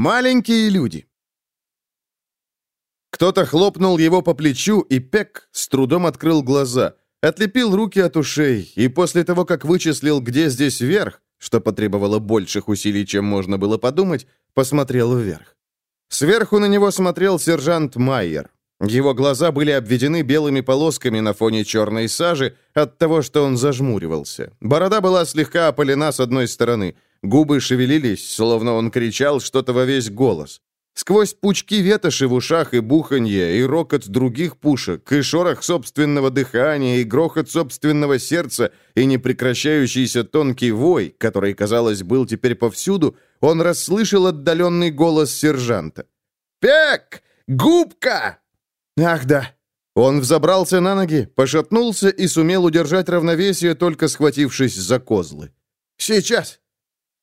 Маленькие люди. Кто-то хлопнул его по плечу, и Пек с трудом открыл глаза, отлепил руки от ушей, и после того, как вычислил, где здесь верх, что потребовало больших усилий, чем можно было подумать, посмотрел вверх. Сверху на него смотрел сержант Майер. Его глаза были обведены белыми полосками на фоне черной сажи от того, что он зажмуривался. Борода была слегка опалена с одной стороны. Губы шевелились, словно он кричал что-то во весь голос. Сквозь пучки ветоши в ушах и буханье, и рокот других пушек, и шорох собственного дыхания, и грохот собственного сердца, и непрекращающийся тонкий вой, который, казалось, был теперь повсюду, он расслышал отдаленный голос сержанта. «Пек! Губка!» «Ах да!» Он взобрался на ноги, пошатнулся и сумел удержать равновесие, только схватившись за козлы. «Сейчас!»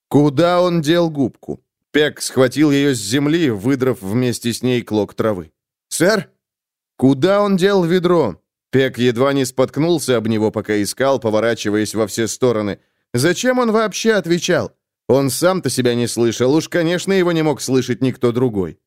Куда он дел губку? Пек схватил ее с земли, выдрав вместе с ней клок травы. «Сэр?» «Куда он дел ведро?» Пек едва не споткнулся об него, пока искал, поворачиваясь во все стороны. «Зачем он вообще отвечал? Он сам-то себя не слышал, уж, конечно, его не мог слышать никто другой».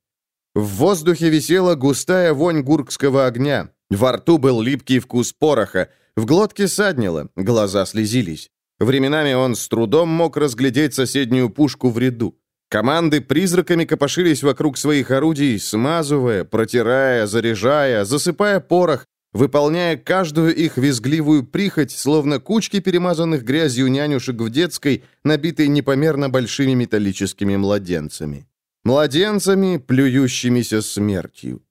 В воздухе висела густая вонь гуркского огня. Во рту был липкий вкус пороха, в глотке саднило, глаза слезились. Временами он с трудом мог разглядеть соседнюю пушку в ряду. Команды призраками копошились вокруг своих орудий, смазывая, протирая, заряжая, засыпая порох, выполняя каждую их визгливую прихоть, словно кучки перемазанных грязью нянюшек в детской, набитой непомерно большими металлическими младенцами. Младенцами, плюющимися смертью.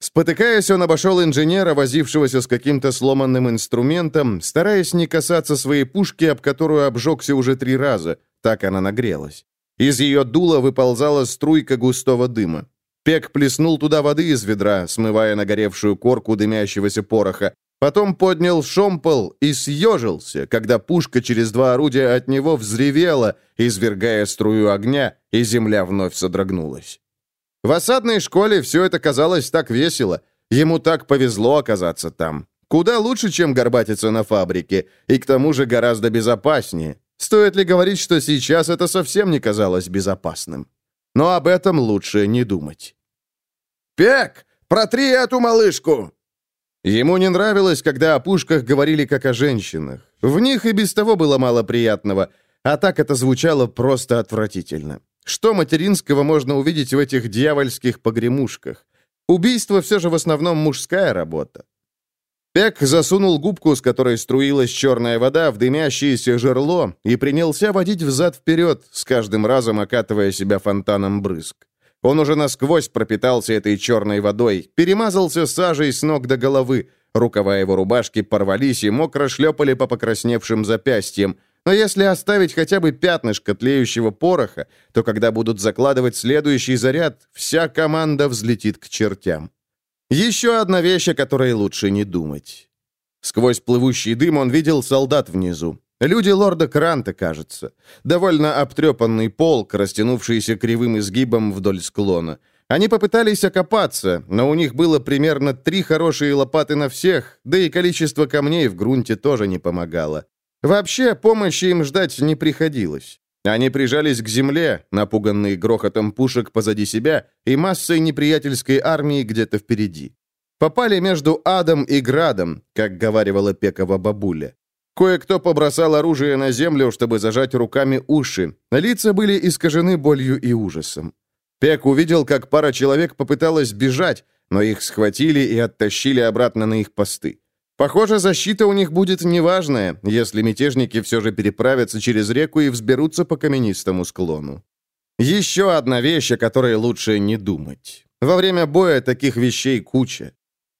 Спотыкаясь, он обошел инженера, возившегося с каким-то сломанным инструментом, стараясь не касаться своей пушки, об которую обжегся уже три раза, так она нагрелась. Из ее дула выползала струйка густого дыма. Пек плеснул туда воды из ведра, смывая нагоревшую корку дымящегося пороха. Потом поднял шомпол и съежился, когда пушка через два орудия от него взревела, извергая струю огня, и земля вновь содрогнулась. В осадной школе все это казалось так весело. Ему так повезло оказаться там. Куда лучше, чем горбатиться на фабрике, и к тому же гораздо безопаснее. Стоит ли говорить, что сейчас это совсем не казалось безопасным? Но об этом лучше не думать. «Пек, протри эту малышку!» Ему не нравилось, когда о пушках говорили как о женщинах. В них и без того было мало приятного, а так это звучало просто отвратительно. Что материнского можно увидеть в этих дьявольских погремушках? Убийство все же в основном мужская работа. Пек засунул губку, с которой струилась черная вода, в дымящееся жерло и принялся водить взад-вперед, с каждым разом окатывая себя фонтаном брызг. Он уже насквозь пропитался этой черной водой, перемазался сажей с ног до головы, рукава его рубашки порвались и мокро шлепали по покрасневшим запястьям, но если оставить хотя бы пятнышко тлеющего пороха, то когда будут закладывать следующий заряд, вся команда взлетит к чертям. Еще одна вещь, о которой лучше не думать. Сквозь плывущий дым он видел солдат внизу. Люди лорда Кранта, кажется. Довольно обтрепанный полк, растянувшийся кривым изгибом вдоль склона. Они попытались окопаться, но у них было примерно три хорошие лопаты на всех, да и количество камней в грунте тоже не помогало. Вообще, помощи им ждать не приходилось. Они прижались к земле, напуганные грохотом пушек позади себя и массой неприятельской армии где-то впереди. Попали между адом и градом, как говаривала Пекова бабуля. Кое-кто побросал оружие на землю, чтобы зажать руками уши. Лица были искажены болью и ужасом. Пек увидел, как пара человек попыталась бежать, но их схватили и оттащили обратно на их посты. Похоже, защита у них будет неважная, если мятежники все же переправятся через реку и взберутся по каменистому склону. Еще одна вещь, о которой лучше не думать. Во время боя таких вещей куча.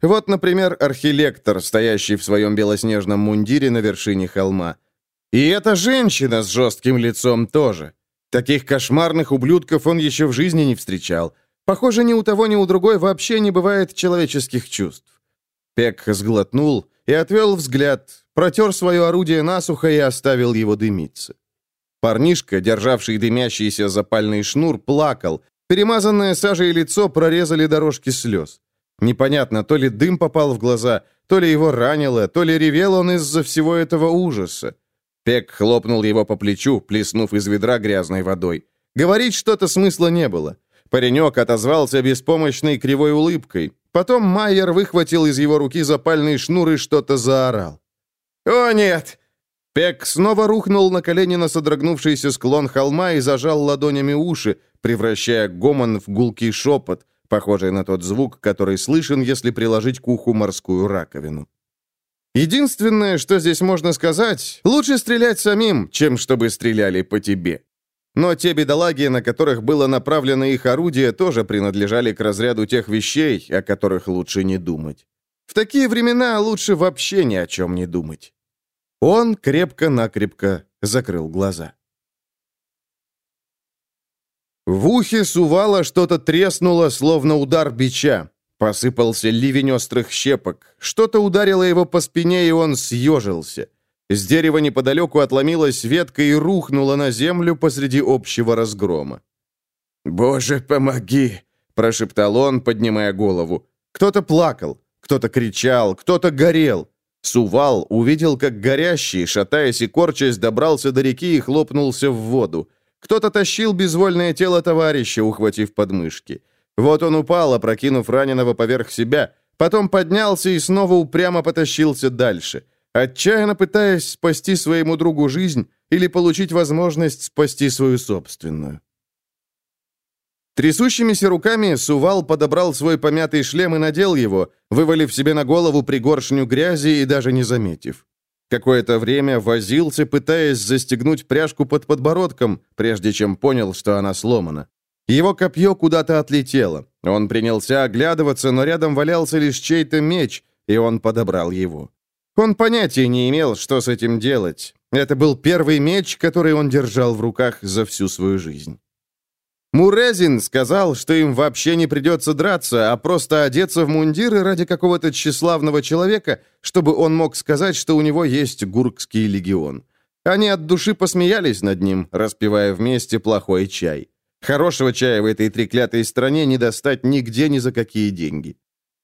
Вот, например, архилектор, стоящий в своем белоснежном мундире на вершине холма. И эта женщина с жестким лицом тоже. Таких кошмарных ублюдков он еще в жизни не встречал. Похоже, ни у того, ни у другой вообще не бывает человеческих чувств. Пек сглотнул и отвел взгляд, протер свое орудие насухо и оставил его дымиться. Парнишка, державший дымящийся запальный шнур, плакал. Перемазанное сажей лицо прорезали дорожки слез. Непонятно, то ли дым попал в глаза, то ли его ранило, то ли ревел он из-за всего этого ужаса. Пек хлопнул его по плечу, плеснув из ведра грязной водой. Говорить что-то смысла не было. Паренек отозвался беспомощной кривой улыбкой. Потом Майер выхватил из его руки запальный шнур и что-то заорал. «О, нет!» Пек снова рухнул на колени на содрогнувшийся склон холма и зажал ладонями уши, превращая гомон в гулкий шепот, похожий на тот звук, который слышен, если приложить к уху морскую раковину. Единственное, что здесь можно сказать, лучше стрелять самим, чем чтобы стреляли по тебе. Но те бедолаги, на которых было направлено их орудие, тоже принадлежали к разряду тех вещей, о которых лучше не думать. В такие времена лучше вообще ни о чем не думать. Он крепко-накрепко закрыл глаза. В ухе сувала что-то треснуло, словно удар бича. Посыпался ливень острых щепок. Что-то ударило его по спине, и он съежился. С дерева неподалеку отломилась ветка и рухнула на землю посреди общего разгрома. «Боже, помоги!» – прошептал он, поднимая голову. Кто-то плакал, кто-то кричал, кто-то горел. Сувал увидел, как горящий, шатаясь и корчась, добрался до реки и хлопнулся в воду. Кто-то тащил безвольное тело товарища, ухватив подмышки. Вот он упал, опрокинув раненого поверх себя, потом поднялся и снова упрямо потащился дальше – отчаянно пытаясь спасти своему другу жизнь или получить возможность спасти свою собственную. Трясущимися руками Сувал подобрал свой помятый шлем и надел его, вывалив себе на голову пригоршню грязи и даже не заметив. Какое-то время возился, пытаясь застегнуть пряжку под подбородком, прежде чем понял, что она сломана. Его копье куда-то отлетело. Он принялся оглядываться, но рядом валялся лишь чей-то меч, и он подобрал его. Он понятия не имел, что с этим делать. Это был первый меч, который он держал в руках за всю свою жизнь. Мурезин сказал, что им вообще не придется драться, а просто одеться в мундиры ради какого-то тщеславного человека, чтобы он мог сказать, что у него есть гуркский легион. Они от души посмеялись над ним, распивая вместе плохой чай. Хорошего чая в этой треклятой стране не достать нигде ни за какие деньги.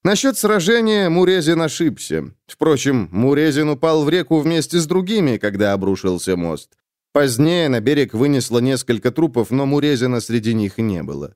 Насчет сражения Мурезин ошибся. Впрочем, Мурезин упал в реку вместе с другими, когда обрушился мост. Позднее на берег вынесло несколько трупов, но Мурезина среди них не было.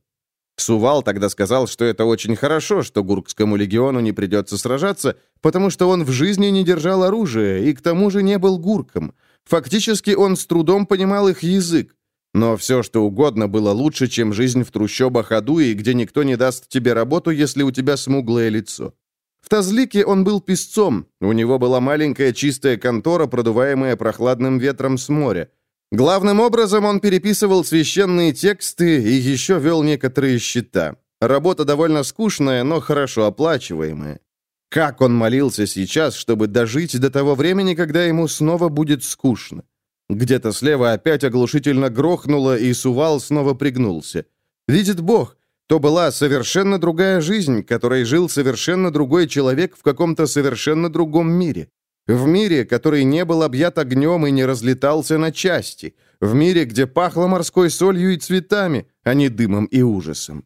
Сувал тогда сказал, что это очень хорошо, что Гуркскому легиону не придется сражаться, потому что он в жизни не держал оружия и к тому же не был гурком. Фактически он с трудом понимал их язык. Но все, что угодно, было лучше, чем жизнь в трущобах аду и где никто не даст тебе работу, если у тебя смуглое лицо. В Тазлике он был песцом, у него была маленькая чистая контора, продуваемая прохладным ветром с моря. Главным образом он переписывал священные тексты и еще вел некоторые счета. Работа довольно скучная, но хорошо оплачиваемая. Как он молился сейчас, чтобы дожить до того времени, когда ему снова будет скучно. Где-то слева опять оглушительно грохнуло, и Сувал снова пригнулся. Видит Бог, то была совершенно другая жизнь, которой жил совершенно другой человек в каком-то совершенно другом мире. В мире, который не был объят огнем и не разлетался на части. В мире, где пахло морской солью и цветами, а не дымом и ужасом.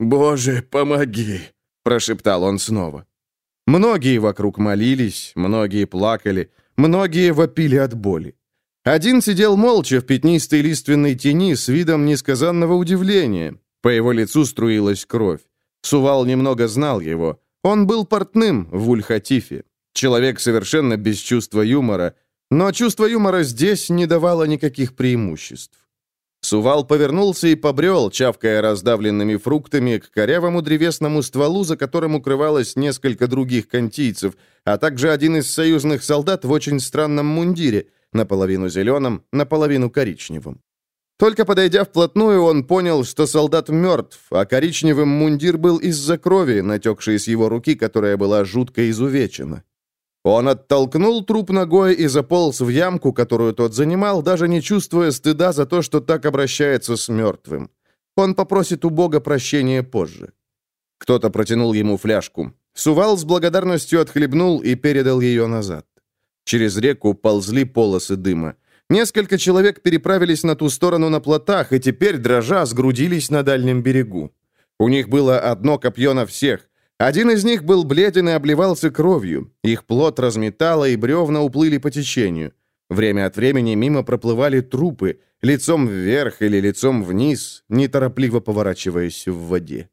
«Боже, помоги!» – прошептал он снова. Многие вокруг молились, многие плакали, многие вопили от боли. Один сидел молча в пятнистой лиственной тени с видом несказанного удивления. По его лицу струилась кровь. Сувал немного знал его. Он был портным в Ульхатифе. Человек совершенно без чувства юмора, но чувство юмора здесь не давало никаких преимуществ. Сувал повернулся и побрел, чавкая раздавленными фруктами, к корявому древесному стволу, за которым укрывалось несколько других контийцев, а также один из союзных солдат в очень странном мундире, наполовину зеленым, наполовину коричневым. Только подойдя вплотную, он понял, что солдат мертв, а коричневым мундир был из-за крови, натекшей с его руки, которая была жутко изувечена. Он оттолкнул труп ногой и заполз в ямку, которую тот занимал, даже не чувствуя стыда за то, что так обращается с мертвым. Он попросит у Бога прощения позже. Кто-то протянул ему фляжку. Сувал с благодарностью отхлебнул и передал ее назад. Через реку ползли полосы дыма. Несколько человек переправились на ту сторону на плотах и теперь, дрожа, сгрудились на дальнем берегу. У них было одно копье на всех. Один из них был бледен и обливался кровью. Их плот разметало, и бревна уплыли по течению. Время от времени мимо проплывали трупы, лицом вверх или лицом вниз, неторопливо поворачиваясь в воде.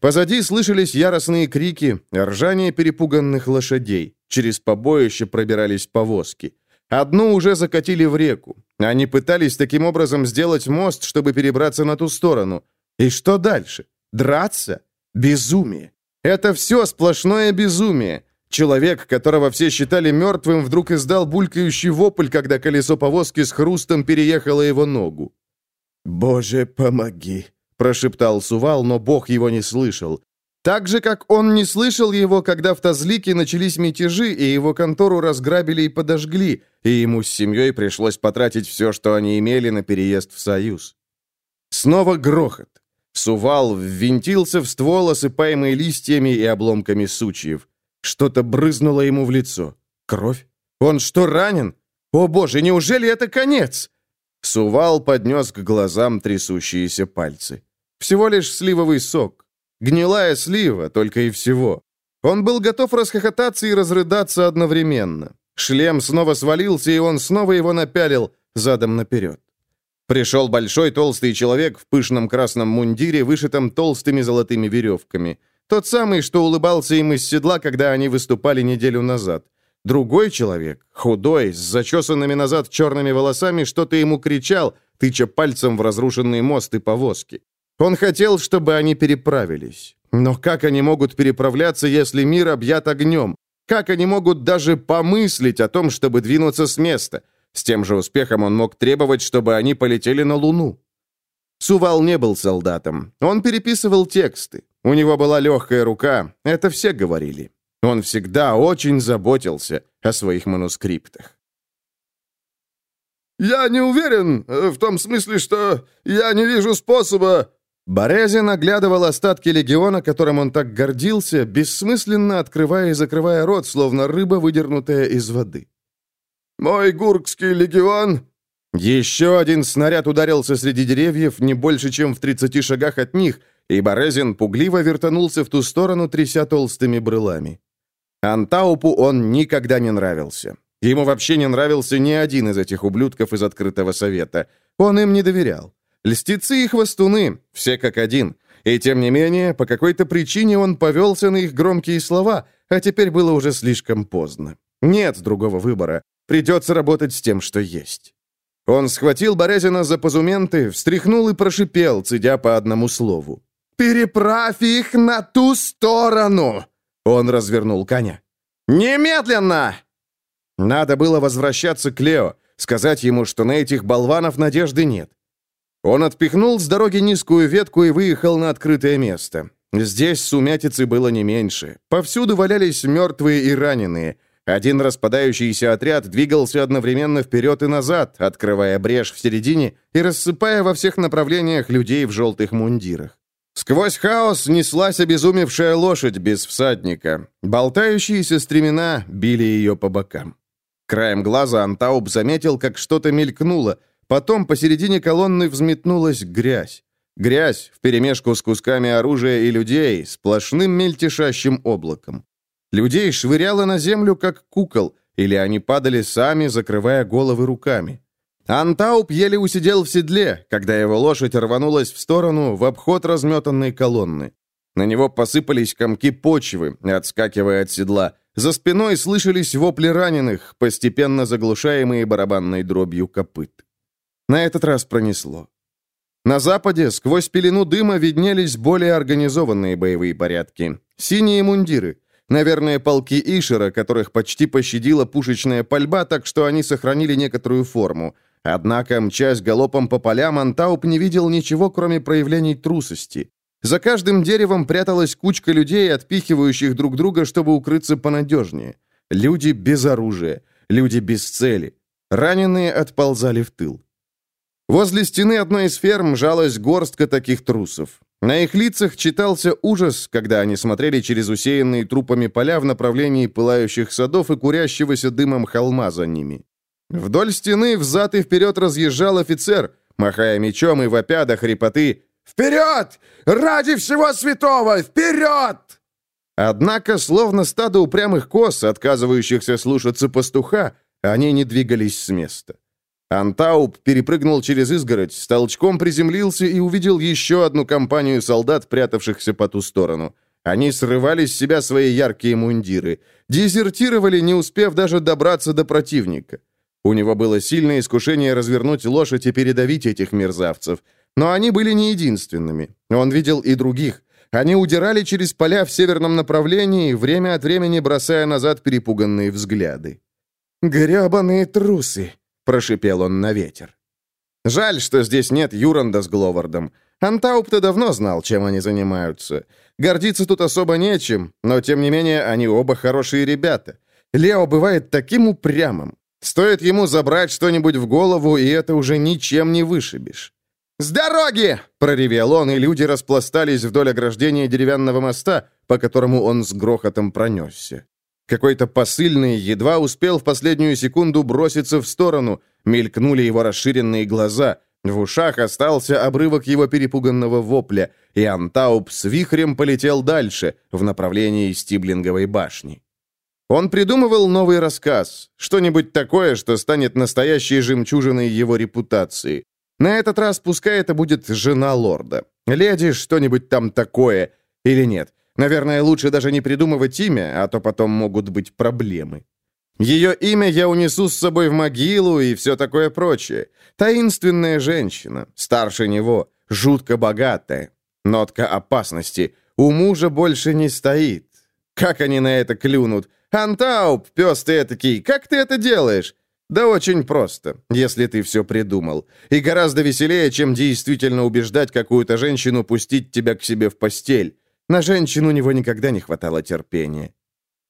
Позади слышались яростные крики, ржание перепуганных лошадей. Через побоище пробирались повозки. Одну уже закатили в реку. Они пытались таким образом сделать мост, чтобы перебраться на ту сторону. И что дальше? Драться? Безумие. Это все сплошное безумие. Человек, которого все считали мертвым, вдруг издал булькающий вопль, когда колесо повозки с хрустом переехало его ногу. «Боже, помоги!» — прошептал Сувал, но Бог его не слышал. Так же, как он не слышал его, когда в Тазлике начались мятежи, и его контору разграбили и подожгли, и ему с семьей пришлось потратить все, что они имели на переезд в Союз. Снова грохот. Сувал ввинтился в ствол, осыпаемый листьями и обломками сучьев. Что-то брызнуло ему в лицо. Кровь? Он что, ранен? О боже, неужели это конец? Сувал поднес к глазам трясущиеся пальцы. Всего лишь сливовый сок. Гнилая слива, только и всего. Он был готов расхохотаться и разрыдаться одновременно. Шлем снова свалился, и он снова его напялил задом наперед. Пришел большой толстый человек в пышном красном мундире, вышитом толстыми золотыми веревками. Тот самый, что улыбался им из седла, когда они выступали неделю назад. Другой человек, худой, с зачесанными назад черными волосами, что-то ему кричал, тыча пальцем в разрушенный мост и повозки. Он хотел, чтобы они переправились. Но как они могут переправляться, если мир объят огнем? Как они могут даже помыслить о том, чтобы двинуться с места? С тем же успехом он мог требовать, чтобы они полетели на Луну. Сувал не был солдатом. Он переписывал тексты. У него была легкая рука, это все говорили. Он всегда очень заботился о своих манускриптах. «Я не уверен, э, в том смысле, что я не вижу способа...» Борезин оглядывал остатки легиона, которым он так гордился, бессмысленно открывая и закрывая рот, словно рыба, выдернутая из воды. «Мой гуркский легион еще один снаряд ударился среди деревьев не больше, чем в 30 шагах от них, и Борезин пугливо вертанулся в ту сторону, тряся толстыми брылами. Антаупу он никогда не нравился. Ему вообще не нравился ни один из этих ублюдков из открытого совета. Он им не доверял. Льстецы и хвостуны, все как один. И тем не менее, по какой-то причине он повелся на их громкие слова, а теперь было уже слишком поздно. Нет другого выбора. Придется работать с тем, что есть. Он схватил Борезина за позументы, встряхнул и прошипел, цедя по одному слову. «Переправь их на ту сторону!» Он развернул коня. «Немедленно!» Надо было возвращаться к Лео, сказать ему, что на этих болванов надежды нет. Он отпихнул с дороги низкую ветку и выехал на открытое место. Здесь сумятицы было не меньше. Повсюду валялись мертвые и раненые. Один распадающийся отряд двигался одновременно вперед и назад, открывая брешь в середине и рассыпая во всех направлениях людей в желтых мундирах. Сквозь хаос неслась обезумевшая лошадь без всадника. Болтающиеся стремена били ее по бокам. Краем глаза Антауб заметил, как что-то мелькнуло. Потом посередине колонны взметнулась грязь. Грязь вперемешку с кусками оружия и людей, сплошным мельтешащим облаком. Людей швыряло на землю, как кукол, или они падали сами, закрывая головы руками. Антауп еле усидел в седле, когда его лошадь рванулась в сторону в обход разметанной колонны. На него посыпались комки почвы, отскакивая от седла. За спиной слышались вопли раненых, постепенно заглушаемые барабанной дробью копыт. На этот раз пронесло. На западе сквозь пелену дыма виднелись более организованные боевые порядки. Синие мундиры, Наверное, полки Ишера, которых почти пощадила пушечная пальба, так что они сохранили некоторую форму. Однако, мчась галопом по полям, Антауп не видел ничего, кроме проявлений трусости. За каждым деревом пряталась кучка людей, отпихивающих друг друга, чтобы укрыться понадежнее. Люди без оружия, люди без цели. Раненые отползали в тыл. Возле стены одной из ферм жалась горстка таких трусов. На их лицах читался ужас, когда они смотрели через усеянные трупами поля в направлении пылающих садов и курящегося дымом холма за ними. Вдоль стены взад и вперед разъезжал офицер, махая мечом и вопя до хрипоты «Вперед! Ради всего святого! Вперед!» Однако, словно стадо упрямых коз, отказывающихся слушаться пастуха, Они не двигались с места. Антауп перепрыгнул через изгородь, с толчком приземлился и увидел еще одну компанию солдат, прятавшихся по ту сторону. Они срывали с себя свои яркие мундиры. Дезертировали, не успев даже добраться до противника. У него было сильное искушение развернуть лошадь и передавить этих мерзавцев. Но они были не единственными. Он видел и других. Они удирали через поля в северном направлении, время от времени бросая назад перепуганные взгляды. «Гребаные трусы!» — прошипел он на ветер. Жаль, что здесь нет Юранда с Гловардом. Антауп-то давно знал, чем они занимаются. Гордиться тут особо нечем, но, тем не менее, они оба хорошие ребята. Лео бывает таким упрямым. Стоит ему забрать что-нибудь в голову, и это уже ничем не вышибешь. «С дороги!» — проревел он, и люди распластались вдоль ограждения деревянного моста, по которому он с грохотом пронесся. Какой-то посыльный едва успел в последнюю секунду броситься в сторону, мелькнули его расширенные глаза, в ушах остался обрывок его перепуганного вопля, и Антауп с вихрем полетел дальше, в направлении Стиблинговой башни. Он придумывал новый рассказ, что-нибудь такое, что станет настоящей жемчужиной его репутации. На этот раз пускай это будет жена лорда. Леди что-нибудь там такое, или нет. Наверное, лучше даже не придумывать имя, а то потом могут быть проблемы. Ее имя я унесу с собой в могилу и все такое прочее. Таинственная женщина, старше него, жутко богатая. Нотка опасности. У мужа больше не стоит. Как они на это клюнут? «Антауп, пес ты этакий, как ты это делаешь?» «Да очень просто, если ты все придумал. И гораздо веселее, чем действительно убеждать какую-то женщину пустить тебя к себе в постель. На женщину у него никогда не хватало терпения».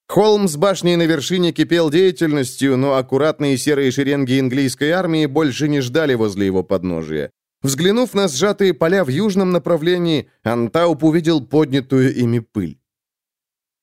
Холм с башней на вершине кипел деятельностью, но аккуратные серые шеренги английской армии больше не ждали возле его подножия. Взглянув на сжатые поля в южном направлении, Антауп увидел поднятую ими пыль.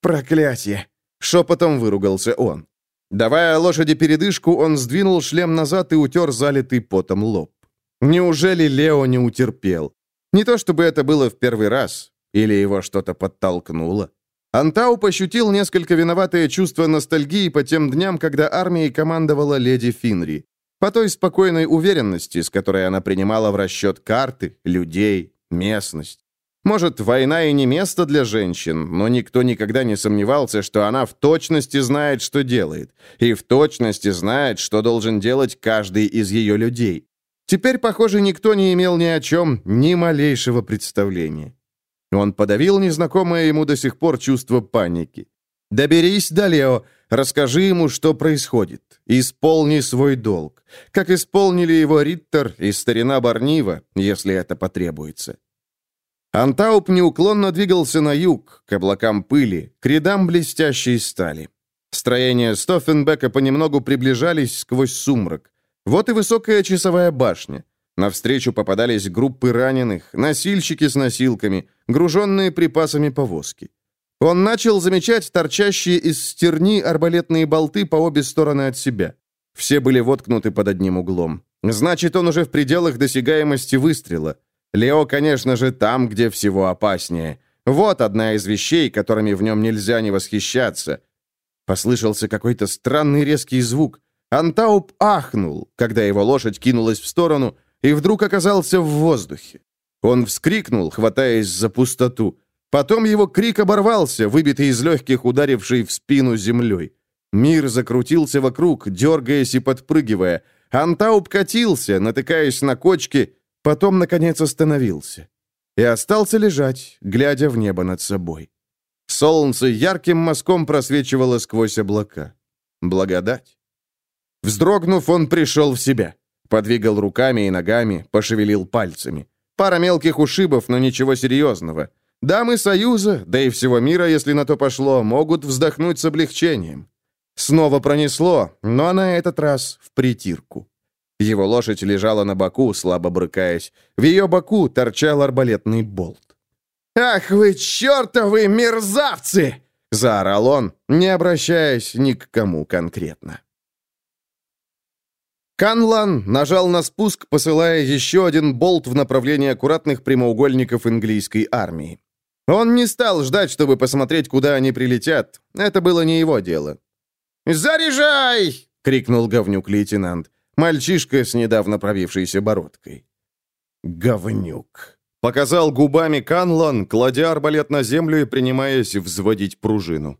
«Проклятие!» — шепотом выругался он. Давая лошади передышку, он сдвинул шлем назад и утер залитый потом лоб. Неужели Лео не утерпел? Не то чтобы это было в первый раз, или его что-то подтолкнуло. Антау пощутил несколько виноватое чувство ностальгии по тем дням, когда армией командовала леди Финри. По той спокойной уверенности, с которой она принимала в расчет карты, людей, местность. Может, война и не место для женщин, но никто никогда не сомневался, что она в точности знает, что делает, и в точности знает, что должен делать каждый из ее людей. Теперь, похоже, никто не имел ни о чем ни малейшего представления. Он подавил незнакомое ему до сих пор чувство паники. «Доберись до Лео, расскажи ему, что происходит. Исполни свой долг, как исполнили его Риттер и старина Барнива, если это потребуется». Антауп неуклонно двигался на юг, к облакам пыли, к рядам блестящей стали. Строения Стоффенбека понемногу приближались сквозь сумрак. Вот и высокая часовая башня. Навстречу попадались группы раненых, носильщики с носилками, груженные припасами повозки. Он начал замечать торчащие из стерни арбалетные болты по обе стороны от себя. Все были воткнуты под одним углом. Значит, он уже в пределах досягаемости выстрела. Лео, конечно же, там, где всего опаснее. Вот одна из вещей, которыми в нем нельзя не восхищаться. Послышался какой-то странный резкий звук. Антауп ахнул, когда его лошадь кинулась в сторону и вдруг оказался в воздухе. Он вскрикнул, хватаясь за пустоту. Потом его крик оборвался, выбитый из легких, ударивший в спину землей. Мир закрутился вокруг, дергаясь и подпрыгивая. Антауп катился, натыкаясь на кочки, Потом, наконец, остановился и остался лежать, глядя в небо над собой. Солнце ярким мазком просвечивало сквозь облака. Благодать. Вздрогнув, он пришел в себя. Подвигал руками и ногами, пошевелил пальцами. Пара мелких ушибов, но ничего серьезного. Дамы Союза, да и всего мира, если на то пошло, могут вздохнуть с облегчением. Снова пронесло, но на этот раз в притирку. Его лошадь лежала на боку, слабо брыкаясь. В ее боку торчал арбалетный болт. «Ах вы чертовы мерзавцы!» — заорал он, не обращаясь ни к кому конкретно. Канлан нажал на спуск, посылая еще один болт в направлении аккуратных прямоугольников английской армии. Он не стал ждать, чтобы посмотреть, куда они прилетят. Это было не его дело. «Заряжай!» — крикнул говнюк-лейтенант. Мальчишка с недавно пробившейся бородкой. «Говнюк!» — показал губами Канлан, кладя арбалет на землю и принимаясь взводить пружину.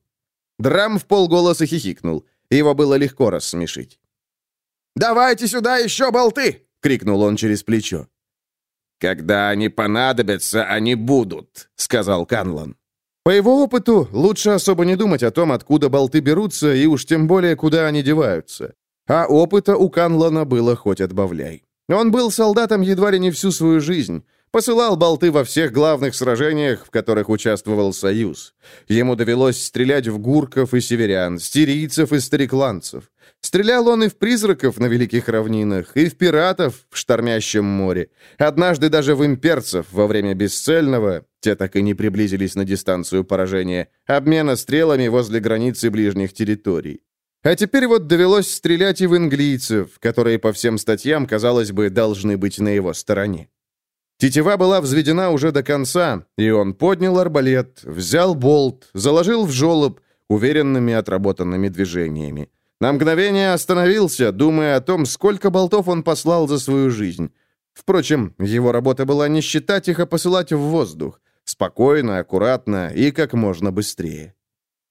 Драм в полголоса хихикнул. Его было легко рассмешить. «Давайте сюда еще болты!» — крикнул он через плечо. «Когда они понадобятся, они будут», — сказал Канлан. По его опыту, лучше особо не думать о том, откуда болты берутся, и уж тем более, куда они деваются. А опыта у Канлана было хоть отбавляй. Он был солдатом едва ли не всю свою жизнь. Посылал болты во всех главных сражениях, в которых участвовал Союз. Ему довелось стрелять в гурков и северян, стирийцев и старикланцев. Стрелял он и в призраков на Великих Равнинах, и в пиратов в Штормящем море. Однажды даже в имперцев во время Бесцельного, те так и не приблизились на дистанцию поражения, обмена стрелами возле границы ближних территорий. А теперь вот довелось стрелять и в английцев, которые по всем статьям, казалось бы, должны быть на его стороне. Тетива была взведена уже до конца, и он поднял арбалет, взял болт, заложил в жолоб уверенными отработанными движениями. На мгновение остановился, думая о том, сколько болтов он послал за свою жизнь. Впрочем, его работа была не считать их, а посылать в воздух. Спокойно, аккуратно и как можно быстрее.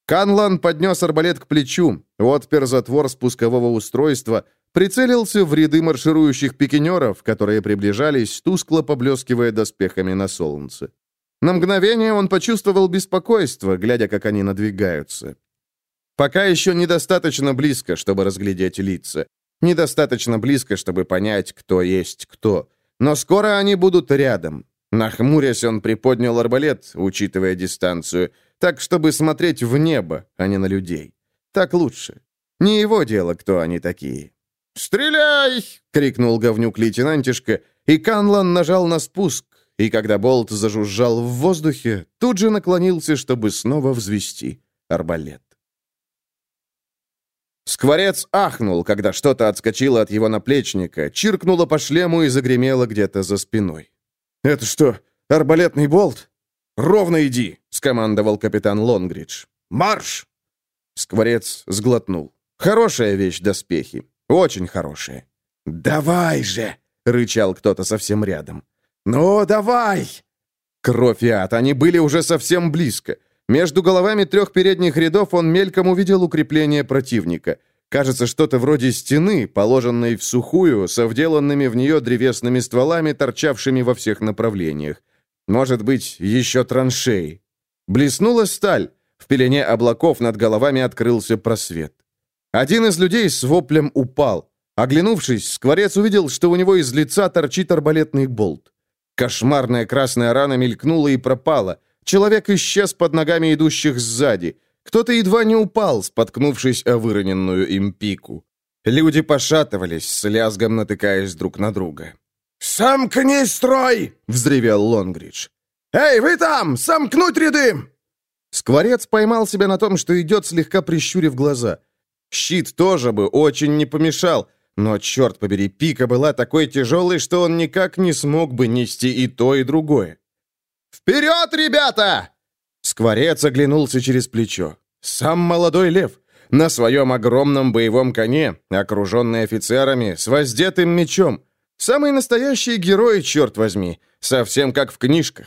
Канлан поднес арбалет к плечу, отпер затвор спускового устройства — Прицелился в ряды марширующих пикинеров, которые приближались, тускло поблескивая доспехами на солнце. На мгновение он почувствовал беспокойство, глядя, как они надвигаются. Пока еще недостаточно близко, чтобы разглядеть лица. Недостаточно близко, чтобы понять, кто есть кто. Но скоро они будут рядом. Нахмурясь, он приподнял арбалет, учитывая дистанцию, так, чтобы смотреть в небо, а не на людей. Так лучше. Не его дело, кто они такие. «Стреляй!» — крикнул говнюк-лейтенантишка, и Канлан нажал на спуск, и когда болт зажужжал в воздухе, тут же наклонился, чтобы снова взвести арбалет. Скворец ахнул, когда что-то отскочило от его наплечника, чиркнуло по шлему и загремело где-то за спиной. «Это что, арбалетный болт?» «Ровно иди!» — скомандовал капитан Лонгридж. «Марш!» Скворец сглотнул. «Хорошая вещь, доспехи. Очень хорошие. «Давай же!» — рычал кто-то совсем рядом. «Ну, давай!» Кровь и ад, они были уже совсем близко. Между головами трех передних рядов он мельком увидел укрепление противника. Кажется, что-то вроде стены, положенной в сухую, со вделанными в нее древесными стволами, торчавшими во всех направлениях. Может быть, еще траншеи. Блеснула сталь. В пелене облаков над головами открылся просвет. Один из людей с воплем упал. Оглянувшись, Скворец увидел, что у него из лица торчит арбалетный болт. Кошмарная красная рана мелькнула и пропала. Человек исчез под ногами идущих сзади. Кто-то едва не упал, споткнувшись о выроненную им пику. Люди пошатывались, с лязгом натыкаясь друг на друга. «Сомкни строй!» — взревел Лонгридж. «Эй, вы там! Сомкнуть ряды!» Скворец поймал себя на том, что идет, слегка прищурив глаза — Щит тоже бы очень не помешал, но, черт побери, пика была такой тяжелой, что он никак не смог бы нести и то, и другое. «Вперед, ребята!» Скворец оглянулся через плечо. Сам молодой лев, на своем огромном боевом коне, окруженный офицерами, с воздетым мечом. Самый настоящий герой, черт возьми, совсем как в книжках.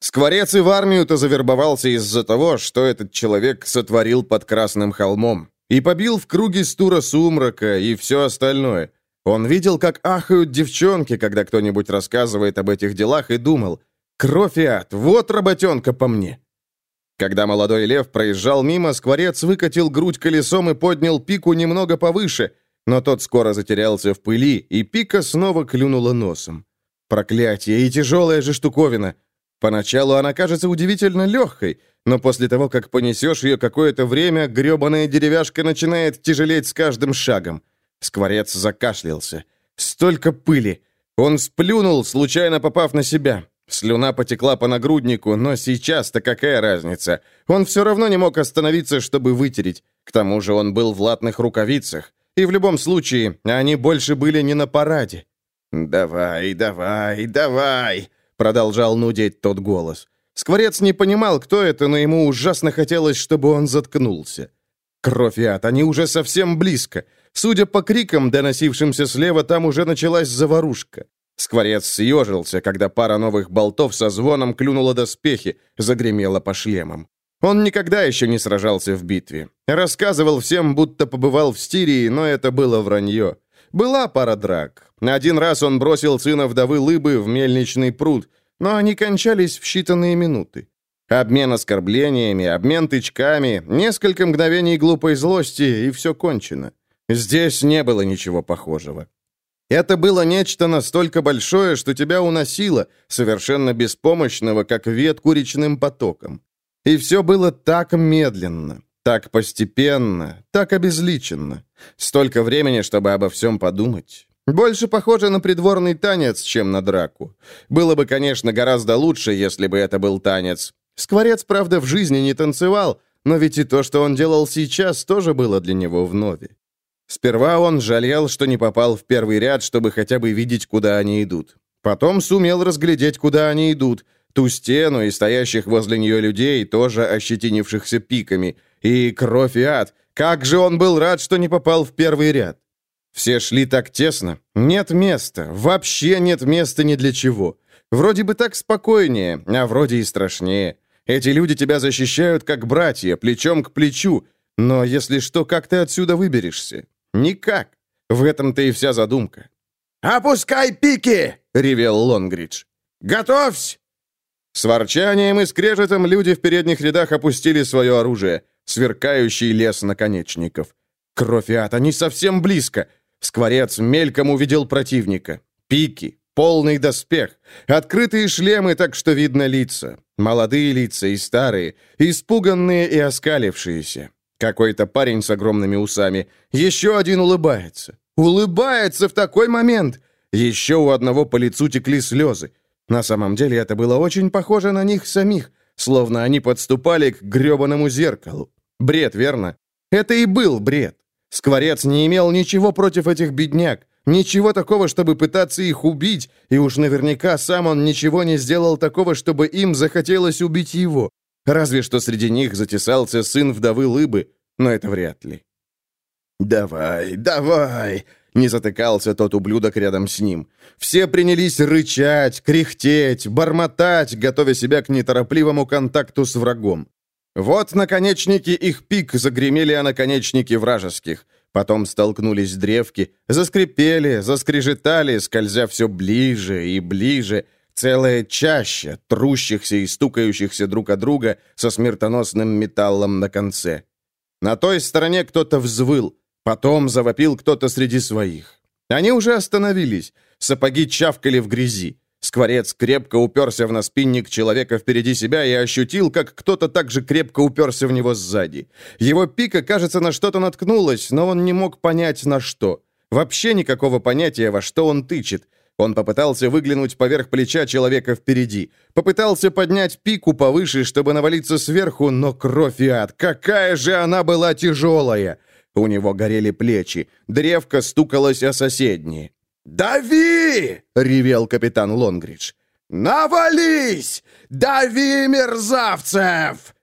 Скворец и в армию-то завербовался из-за того, что этот человек сотворил под Красным холмом. И побил в круге стура сумрака и все остальное. Он видел, как ахают девчонки, когда кто-нибудь рассказывает об этих делах, и думал, «Кровь и ад, вот работенка по мне!» Когда молодой лев проезжал мимо, скворец выкатил грудь колесом и поднял пику немного повыше, но тот скоро затерялся в пыли, и пика снова клюнула носом. Проклятие и тяжелая же штуковина. Поначалу она кажется удивительно легкой, но после того, как понесешь ее какое-то время, гребаная деревяшка начинает тяжелеть с каждым шагом. Скворец закашлялся. Столько пыли. Он сплюнул, случайно попав на себя. Слюна потекла по нагруднику, но сейчас-то какая разница? Он все равно не мог остановиться, чтобы вытереть. К тому же он был в латных рукавицах. И в любом случае, они больше были не на параде. «Давай, давай, давай!» — продолжал нудеть тот голос. Скворец не понимал, кто это, но ему ужасно хотелось, чтобы он заткнулся. Кровь и ад, они уже совсем близко. Судя по крикам, доносившимся слева, там уже началась заварушка. Скворец съежился, когда пара новых болтов со звоном клюнула доспехи, загремела по шлемам. Он никогда еще не сражался в битве. Рассказывал всем, будто побывал в Стирии, но это было вранье. Была пара драк. Один раз он бросил сына вдовы Лыбы в мельничный пруд, но они кончались в считанные минуты. Обмен оскорблениями, обмен тычками, несколько мгновений глупой злости, и все кончено. Здесь не было ничего похожего. Это было нечто настолько большое, что тебя уносило, совершенно беспомощного, как ветку речным потоком. И все было так медленно, так постепенно, так обезличенно. Столько времени, чтобы обо всем подумать. Больше похоже на придворный танец, чем на драку. Было бы, конечно, гораздо лучше, если бы это был танец. Скворец, правда, в жизни не танцевал, но ведь и то, что он делал сейчас, тоже было для него вновь. Сперва он жалел, что не попал в первый ряд, чтобы хотя бы видеть, куда они идут. Потом сумел разглядеть, куда они идут, ту стену и стоящих возле нее людей, тоже ощетинившихся пиками, и кровь и ад. Как же он был рад, что не попал в первый ряд. Все шли так тесно. Нет места, вообще нет места ни для чего. Вроде бы так спокойнее, а вроде и страшнее. Эти люди тебя защищают как братья, плечом к плечу. Но если что, как ты отсюда выберешься? Никак. В этом-то и вся задумка. «Опускай пики!» — ревел Лонгридж. «Готовься!» С ворчанием и скрежетом люди в передних рядах опустили свое оружие, сверкающий лес наконечников. Кровь и ад, они совсем близко. Скворец мельком увидел противника. Пики, полный доспех, открытые шлемы, так что видно лица. Молодые лица и старые, испуганные и оскалившиеся. Какой-то парень с огромными усами. Еще один улыбается. Улыбается в такой момент. Еще у одного по лицу текли слезы. На самом деле это было очень похоже на них самих, словно они подступали к гребаному зеркалу. Бред, верно? Это и был бред. Скворец не имел ничего против этих бедняк, ничего такого, чтобы пытаться их убить, и уж наверняка сам он ничего не сделал такого, чтобы им захотелось убить его. Разве что среди них затесался сын вдовы Лыбы, но это вряд ли. «Давай, давай!» — не затыкался тот ублюдок рядом с ним. Все принялись рычать, кряхтеть, бормотать, готовя себя к неторопливому контакту с врагом. Вот наконечники их пик загремели о наконечники вражеских. Потом столкнулись древки, заскрипели, заскрежетали, скользя все ближе и ближе, Целая чаща трущихся и стукающихся друг о друга со смертоносным металлом на конце. На той стороне кто-то взвыл, потом завопил кто-то среди своих. Они уже остановились, сапоги чавкали в грязи. Скворец крепко уперся в наспинник человека впереди себя и ощутил, как кто-то также крепко уперся в него сзади. Его пика, кажется, на что-то наткнулась, но он не мог понять, на что. Вообще никакого понятия, во что он тычет. Он попытался выглянуть поверх плеча человека впереди. Попытался поднять пику повыше, чтобы навалиться сверху, но кровь и ад, какая же она была тяжелая! У него горели плечи, древко стукалось о соседние. «Дави!» — ревел капитан Лонгридж. «Навались! Дави, мерзавцев!»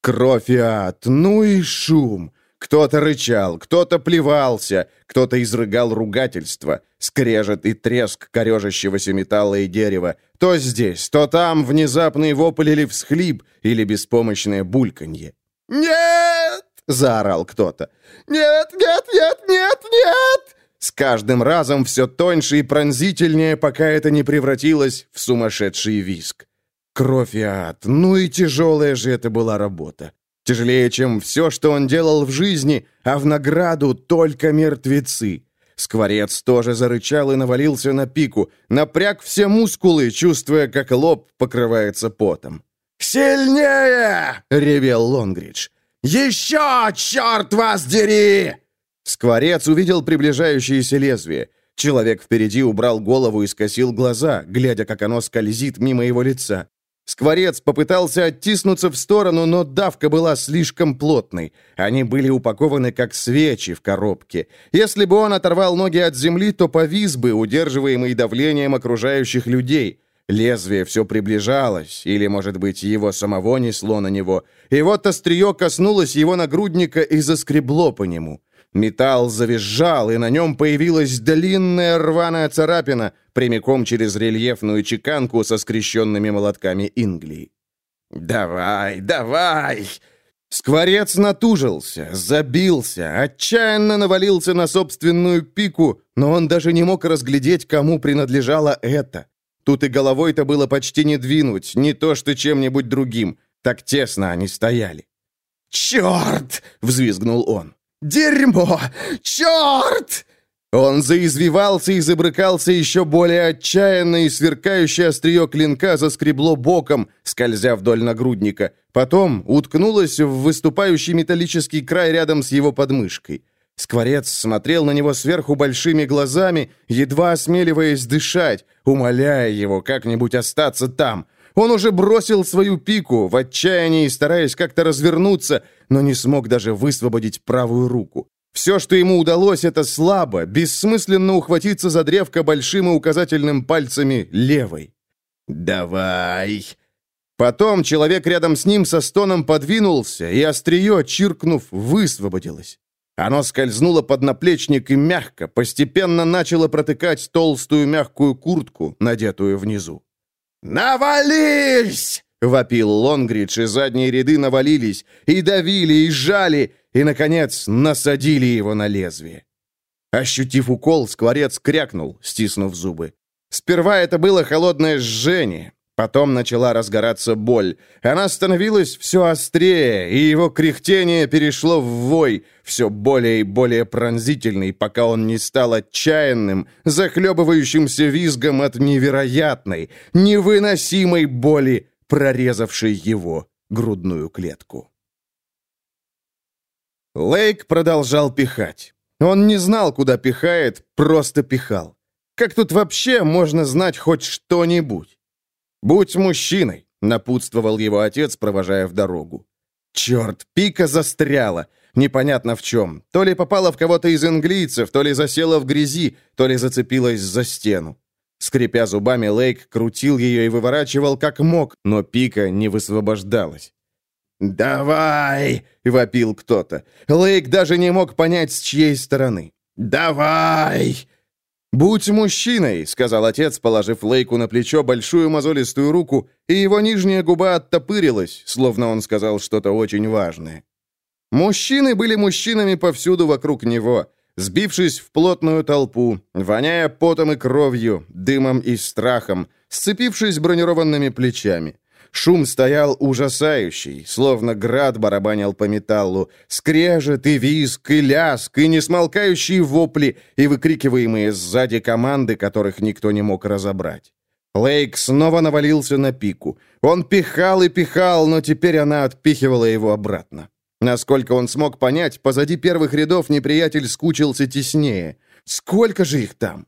Кровь и ад, ну и шум! Кто-то рычал, кто-то плевался, кто-то изрыгал ругательство, скрежет и треск корежащегося металла и дерева. То здесь, то там внезапный вопль или всхлип, или беспомощное бульканье. «Нет!» — заорал кто-то. «Нет, нет, нет, нет, нет!» С каждым разом все тоньше и пронзительнее, пока это не превратилось в сумасшедший виск. Кровь и ад, ну и тяжелая же это была работа. Тяжелее, чем все, что он делал в жизни, а в награду только мертвецы. Скворец тоже зарычал и навалился на пику, напряг все мускулы, чувствуя, как лоб покрывается потом. «Сильнее!» — ревел Лонгридж. «Еще, черт вас дери!» Скворец увидел приближающееся лезвие. Человек впереди убрал голову и скосил глаза, глядя, как оно скользит мимо его лица. Скворец попытался оттиснуться в сторону, но давка была слишком плотной. Они были упакованы как свечи в коробке. Если бы он оторвал ноги от земли, то повис бы, удерживаемый давлением окружающих людей. Лезвие все приближалось, или, может быть, его самого несло на него. И вот острие коснулось его нагрудника и заскребло по нему. Металл завизжал, и на нем появилась длинная рваная царапина прямиком через рельефную чеканку со скрещенными молотками Инглии. «Давай, давай!» Скворец натужился, забился, отчаянно навалился на собственную пику, но он даже не мог разглядеть, кому принадлежало это. Тут и головой-то было почти не двинуть, не то что чем-нибудь другим. Так тесно они стояли. «Черт!» — взвизгнул он. «Дерьмо! Черт!» Он заизвивался и забрыкался еще более отчаянно, и сверкающее острие клинка заскребло боком, скользя вдоль нагрудника. Потом уткнулось в выступающий металлический край рядом с его подмышкой. Скворец смотрел на него сверху большими глазами, едва осмеливаясь дышать, умоляя его как-нибудь остаться там. Он уже бросил свою пику, в отчаянии стараясь как-то развернуться, но не смог даже высвободить правую руку. Все, что ему удалось, это слабо, бессмысленно ухватиться за древко большим и указательным пальцами левой. «Давай!» Потом человек рядом с ним со стоном подвинулся, и острие, чиркнув, высвободилось. Оно скользнуло под наплечник и мягко, постепенно начало протыкать толстую мягкую куртку, надетую внизу. «Навались!» — вопил Лонгридж, и задние ряды навалились, и давили, и сжали, и, наконец, насадили его на лезвие. Ощутив укол, скворец крякнул, стиснув зубы. Сперва это было холодное жжение, потом начала разгораться боль. Она становилась все острее, и его кряхтение перешло в вой, все более и более пронзительный, пока он не стал отчаянным, захлебывающимся визгом от невероятной, невыносимой боли, прорезавшей его грудную клетку. Лейк продолжал пихать. Он не знал, куда пихает, просто пихал. Как тут вообще можно знать хоть что-нибудь? «Будь мужчиной», — напутствовал его отец, провожая в дорогу. Черт, пика застряла. Непонятно в чем. То ли попала в кого-то из английцев, то ли засела в грязи, то ли зацепилась за стену. Скрипя зубами, Лейк крутил ее и выворачивал как мог, но пика не высвобождалась. «Давай!» — вопил кто-то. Лейк даже не мог понять, с чьей стороны. «Давай!» «Будь мужчиной», — сказал отец, положив Лейку на плечо большую мозолистую руку, и его нижняя губа оттопырилась, словно он сказал что-то очень важное. Мужчины были мужчинами повсюду вокруг него, сбившись в плотную толпу, воняя потом и кровью, дымом и страхом, сцепившись бронированными плечами. Шум стоял ужасающий, словно град барабанил по металлу. Скрежет и визг, и ляск, и несмолкающие вопли, и выкрикиваемые сзади команды, которых никто не мог разобрать. Лейк снова навалился на пику. Он пихал и пихал, но теперь она отпихивала его обратно. Насколько он смог понять, позади первых рядов неприятель скучился теснее. Сколько же их там?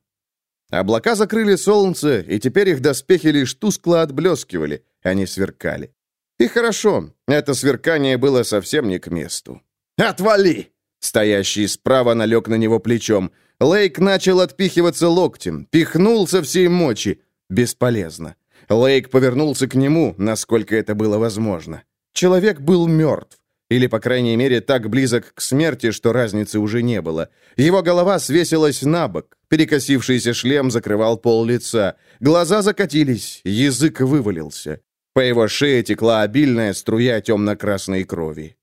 Облака закрыли солнце, и теперь их доспехи лишь тускло отблескивали, они сверкали. И хорошо, это сверкание было совсем не к месту. «Отвали!» Стоящий справа налег на него плечом. Лейк начал отпихиваться локтем, пихнул со всей мочи. Бесполезно. Лейк повернулся к нему, насколько это было возможно. Человек был мертв. Или, по крайней мере, так близок к смерти, что разницы уже не было. Его голова свесилась на бок, перекосившийся шлем закрывал пол лица, глаза закатились, язык вывалился. По его шее текла обильная струя темно-красной крови.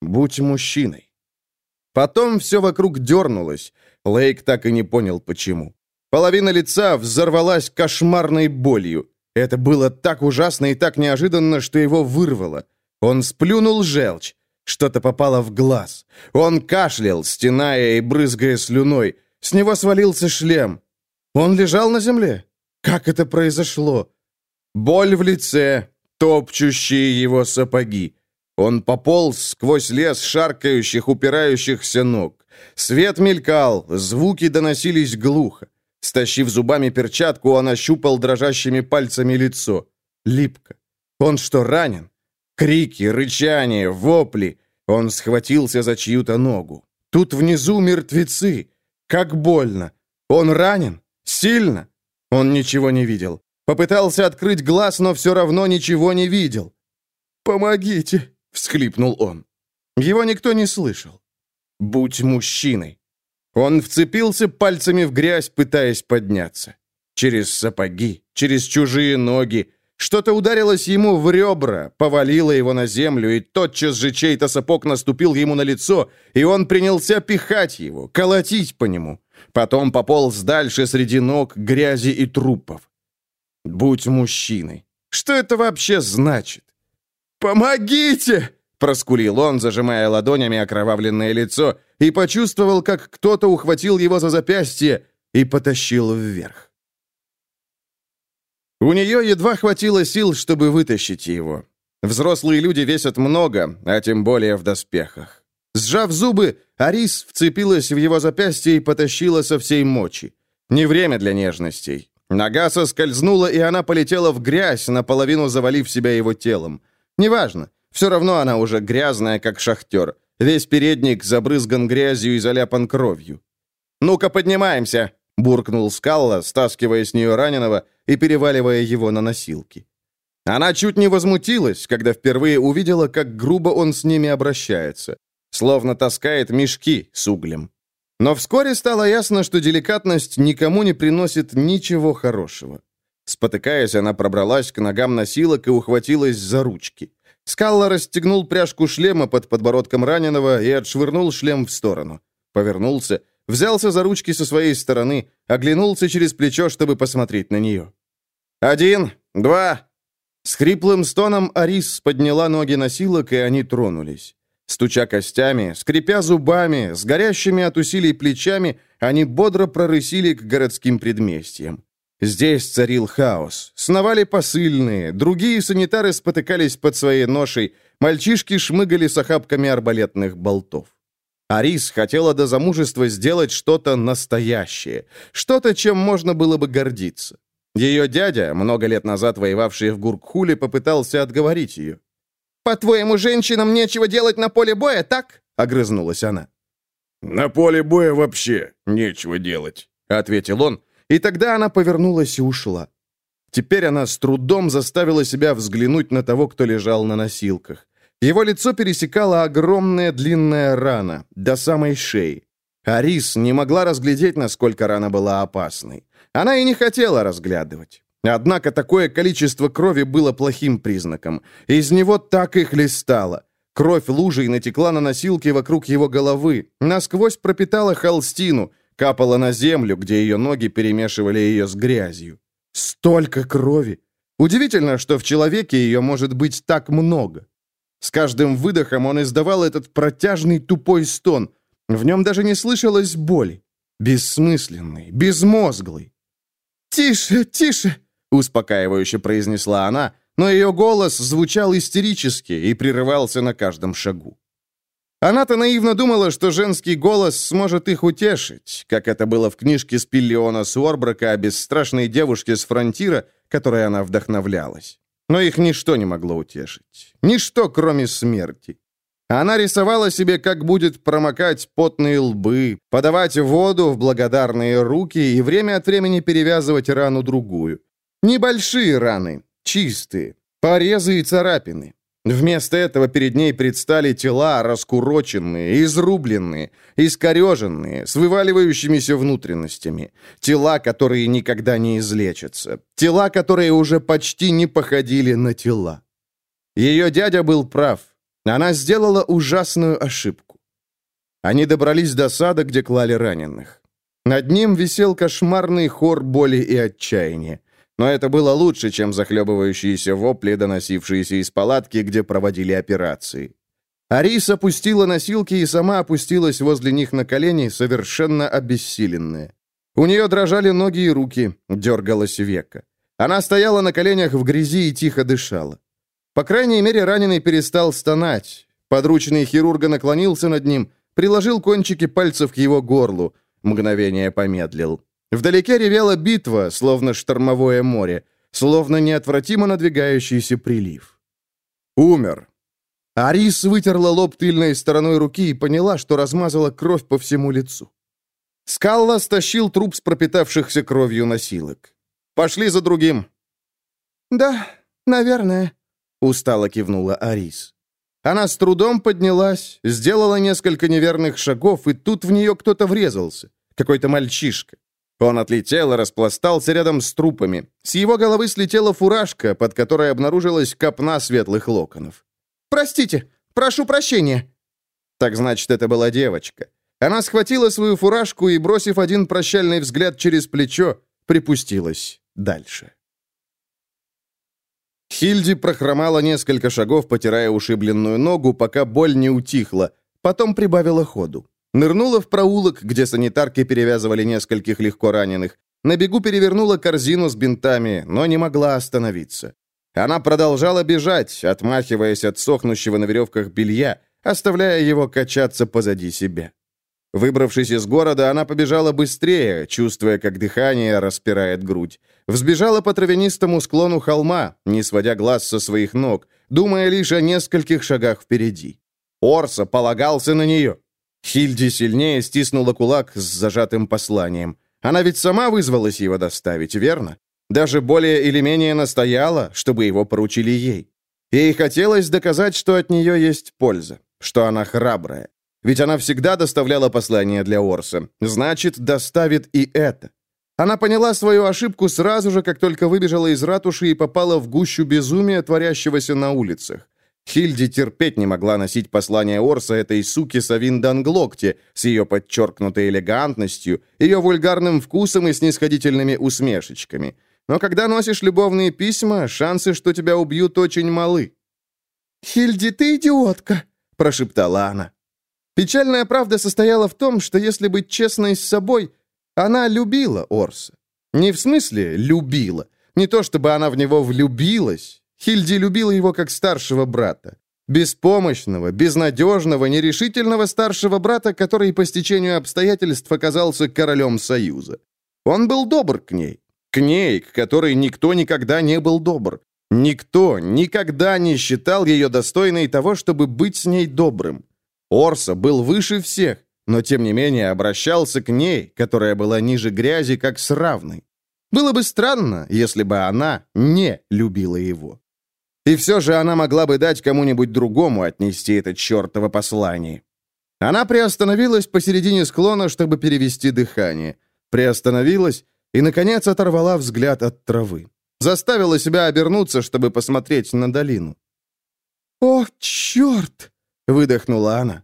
«Будь мужчиной». Потом все вокруг дернулось. Лейк так и не понял, почему. Половина лица взорвалась кошмарной болью. Это было так ужасно и так неожиданно, что его вырвало. Он сплюнул желчь. Что-то попало в глаз. Он кашлял, стеная и брызгая слюной. С него свалился шлем. Он лежал на земле. Как это произошло? Боль в лице, топчущие его сапоги. Он пополз сквозь лес шаркающих, упирающихся ног. Свет мелькал, звуки доносились глухо. Стащив зубами перчатку, он ощупал дрожащими пальцами лицо. Липко. Он что, ранен? Крики, рычание, вопли. Он схватился за чью-то ногу. Тут внизу мертвецы. Как больно. Он ранен? Сильно? Он ничего не видел. Попытался открыть глаз, но все равно ничего не видел. «Помогите!» — всхлипнул он. Его никто не слышал. Будь мужчиной. Он вцепился пальцами в грязь, пытаясь подняться. Через сапоги, через чужие ноги. Что-то ударилось ему в ребра, повалило его на землю, и тотчас же чей-то сапог наступил ему на лицо, и он принялся пихать его, колотить по нему. Потом пополз дальше среди ног, грязи и трупов. Будь мужчиной. Что это вообще значит? «Помогите!» — проскулил он, зажимая ладонями окровавленное лицо, и почувствовал, как кто-то ухватил его за запястье и потащил вверх. У нее едва хватило сил, чтобы вытащить его. Взрослые люди весят много, а тем более в доспехах. Сжав зубы, Арис вцепилась в его запястье и потащила со всей мочи. Не время для нежностей. Нога соскользнула, и она полетела в грязь, наполовину завалив себя его телом. Неважно, все равно она уже грязная, как шахтер. Весь передник забрызган грязью и заляпан кровью. «Ну-ка, поднимаемся!» — буркнул Скалла, стаскивая с нее раненого и переваливая его на носилки. Она чуть не возмутилась, когда впервые увидела, как грубо он с ними обращается, словно таскает мешки с углем. Но вскоре стало ясно, что деликатность никому не приносит ничего хорошего. Спотыкаясь, она пробралась к ногам носилок и ухватилась за ручки. Скалла расстегнул пряжку шлема под подбородком раненого и отшвырнул шлем в сторону. Повернулся, взялся за ручки со своей стороны, оглянулся через плечо, чтобы посмотреть на нее. «Один, два!» С хриплым стоном Арис подняла ноги носилок, и они тронулись. Стуча костями, скрипя зубами, с горящими от усилий плечами, они бодро прорысили к городским предместьям. Здесь царил хаос. Сновали посыльные, другие санитары спотыкались под своей ношей, мальчишки шмыгали с охапками арбалетных болтов. Арис хотела до замужества сделать что-то настоящее, что-то, чем можно было бы гордиться. Ее дядя, много лет назад воевавший в Гуркхуле, попытался отговорить ее. «По-твоему, женщинам нечего делать на поле боя, так?» — огрызнулась она. «На поле боя вообще нечего делать», — ответил он, и тогда она повернулась и ушла. Теперь она с трудом заставила себя взглянуть на того, кто лежал на носилках. Его лицо пересекала огромная длинная рана, до самой шеи. Арис не могла разглядеть, насколько рана была опасной. Она и не хотела разглядывать. Однако такое количество крови было плохим признаком. Из него так и хлестало. Кровь лужей натекла на носилки вокруг его головы, насквозь пропитала холстину, капала на землю, где ее ноги перемешивали ее с грязью. Столько крови! Удивительно, что в человеке ее может быть так много. С каждым выдохом он издавал этот протяжный тупой стон. В нем даже не слышалось боли. Бессмысленный, безмозглый. «Тише, тише!» — успокаивающе произнесла она, но ее голос звучал истерически и прерывался на каждом шагу. Она-то наивно думала, что женский голос сможет их утешить, как это было в книжке Спиллиона Суорбрака о бесстрашной девушке с фронтира, которой она вдохновлялась. Но их ничто не могло утешить. Ничто, кроме смерти. Она рисовала себе, как будет промокать потные лбы, подавать воду в благодарные руки и время от времени перевязывать рану другую. Небольшие раны, чистые, порезы и царапины. Вместо этого перед ней предстали тела, раскуроченные, изрубленные, искореженные, с вываливающимися внутренностями. Тела, которые никогда не излечатся. Тела, которые уже почти не походили на тела. Ее дядя был прав. Она сделала ужасную ошибку. Они добрались до сада, где клали раненых. Над ним висел кошмарный хор боли и отчаяния. Но это было лучше, чем захлебывающиеся вопли, доносившиеся из палатки, где проводили операции. Арис опустила носилки и сама опустилась возле них на колени, совершенно обессиленная. У нее дрожали ноги и руки, дергалась века. Она стояла на коленях в грязи и тихо дышала. По крайней мере, раненый перестал стонать. Подручный хирурга наклонился над ним, приложил кончики пальцев к его горлу, мгновение помедлил. Вдалеке ревела битва, словно штормовое море, словно неотвратимо надвигающийся прилив. Умер. Арис вытерла лоб тыльной стороной руки и поняла, что размазала кровь по всему лицу. Скалла стащил труп с пропитавшихся кровью носилок. «Пошли за другим». «Да, наверное», — устало кивнула Арис. Она с трудом поднялась, сделала несколько неверных шагов, и тут в нее кто-то врезался. Какой-то мальчишка. Он отлетел и распластался рядом с трупами. С его головы слетела фуражка, под которой обнаружилась копна светлых локонов. «Простите! Прошу прощения!» Так значит, это была девочка. Она схватила свою фуражку и, бросив один прощальный взгляд через плечо, припустилась дальше. Хильди прохромала несколько шагов, потирая ушибленную ногу, пока боль не утихла, потом прибавила ходу. Нырнула в проулок, где санитарки перевязывали нескольких легко раненых. На бегу перевернула корзину с бинтами, но не могла остановиться. Она продолжала бежать, отмахиваясь от сохнущего на веревках белья, оставляя его качаться позади себя. Выбравшись из города, она побежала быстрее, чувствуя, как дыхание распирает грудь. Взбежала по травянистому склону холма, не сводя глаз со своих ног, думая лишь о нескольких шагах впереди. Орса полагался на нее. Хильди сильнее стиснула кулак с зажатым посланием. Она ведь сама вызвалась его доставить, верно? Даже более или менее настояла, чтобы его поручили ей. Ей хотелось доказать, что от нее есть польза, что она храбрая. Ведь она всегда доставляла послание для Орса. Значит, доставит и это. Она поняла свою ошибку сразу же, как только выбежала из ратуши и попала в гущу безумия, творящегося на улицах. Хильди терпеть не могла носить послание Орса этой суки Савин Данглокте с ее подчеркнутой элегантностью, ее вульгарным вкусом и снисходительными усмешечками. Но когда носишь любовные письма, шансы, что тебя убьют, очень малы. «Хильди, ты идиотка!» – прошептала она. Печальная правда состояла в том, что если быть честной с собой, она любила Орса. Не в смысле «любила», не то чтобы она в него влюбилась. Хильди любила его как старшего брата. Беспомощного, безнадежного, нерешительного старшего брата, который по стечению обстоятельств оказался королем Союза. Он был добр к ней. К ней, к которой никто никогда не был добр. Никто никогда не считал ее достойной того, чтобы быть с ней добрым. Орса был выше всех, но тем не менее обращался к ней, которая была ниже грязи, как с равной. Было бы странно, если бы она не любила его. И все же она могла бы дать кому-нибудь другому отнести это чертово послание. Она приостановилась посередине склона, чтобы перевести дыхание. Приостановилась и, наконец, оторвала взгляд от травы. Заставила себя обернуться, чтобы посмотреть на долину. «О, черт!» выдохнула она.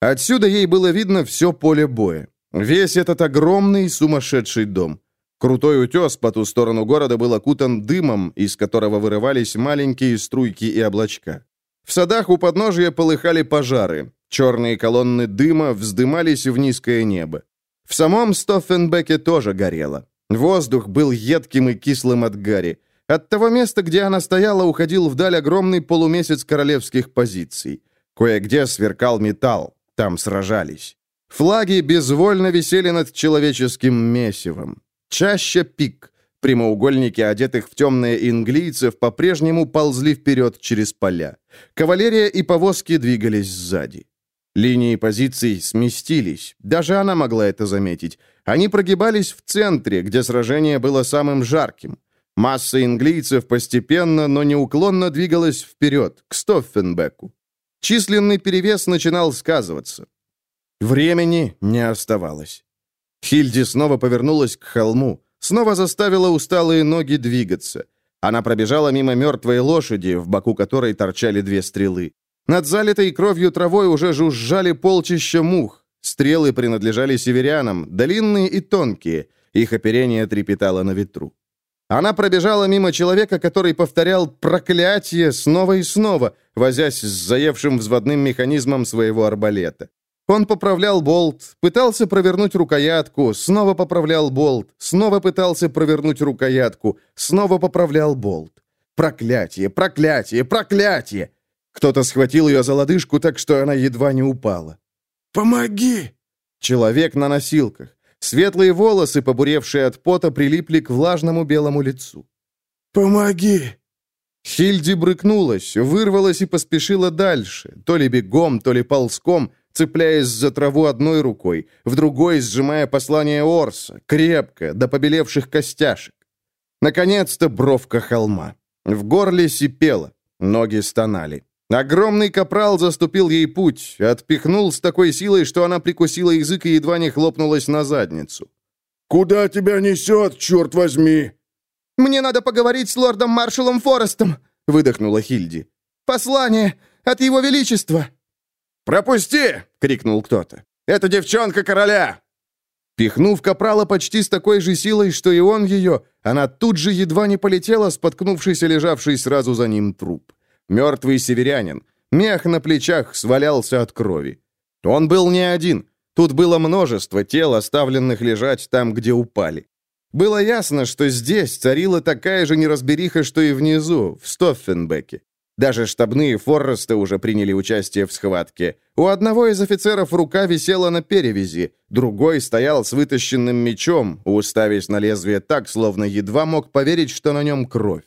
Отсюда ей было видно все поле боя. Весь этот огромный сумасшедший дом. Крутой утес по ту сторону города был окутан дымом, из которого вырывались маленькие струйки и облачка. В садах у подножия полыхали пожары. Черные колонны дыма вздымались в низкое небо. В самом Стоффенбеке тоже горело. Воздух был едким и кислым от гари. От того места, где она стояла, уходил вдаль огромный полумесяц королевских позиций. Кое-где сверкал металл, там сражались. Флаги безвольно висели над человеческим месивом. Чаще пик. Прямоугольники, одетых в темные инглийцев, по-прежнему ползли вперед через поля. Кавалерия и повозки двигались сзади. Линии позиций сместились. Даже она могла это заметить. Они прогибались в центре, где сражение было самым жарким. Масса инглийцев постепенно, но неуклонно двигалась вперед, к Стоффенбеку. Численный перевес начинал сказываться. Времени не оставалось. Хильди снова повернулась к холму, снова заставила усталые ноги двигаться. Она пробежала мимо мертвой лошади, в боку которой торчали две стрелы. Над залитой кровью травой уже жужжали полчища мух. Стрелы принадлежали северянам, длинные и тонкие. Их оперение трепетало на ветру. Она пробежала мимо человека, который повторял проклятие снова и снова, возясь с заевшим взводным механизмом своего арбалета. Он поправлял болт, пытался провернуть рукоятку, снова поправлял болт, снова пытался провернуть рукоятку, снова поправлял болт. Проклятие, проклятие, проклятие! Кто-то схватил ее за лодыжку так, что она едва не упала. «Помоги!» Человек на носилках. Светлые волосы, побуревшие от пота, прилипли к влажному белому лицу. «Помоги!» Хильди брыкнулась, вырвалась и поспешила дальше, то ли бегом, то ли ползком, цепляясь за траву одной рукой, в другой сжимая послание Орса, крепко, до побелевших костяшек. Наконец-то бровка холма. В горле сипело, ноги стонали. Огромный капрал заступил ей путь, отпихнул с такой силой, что она прикусила язык и едва не хлопнулась на задницу. «Куда тебя несет, черт возьми?» «Мне надо поговорить с лордом-маршалом Форестом», — выдохнула Хильди. «Послание от его величества». «Пропусти!» — крикнул кто-то. «Это девчонка короля!» Пихнув капрала почти с такой же силой, что и он ее, она тут же едва не полетела, споткнувшись и лежавший сразу за ним труп. Мертвый северянин. Мех на плечах свалялся от крови. Он был не один. Тут было множество тел, оставленных лежать там, где упали. Было ясно, что здесь царила такая же неразбериха, что и внизу, в Стоффенбеке. Даже штабные Форреста уже приняли участие в схватке. У одного из офицеров рука висела на перевязи, другой стоял с вытащенным мечом, уставясь на лезвие так, словно едва мог поверить, что на нем кровь.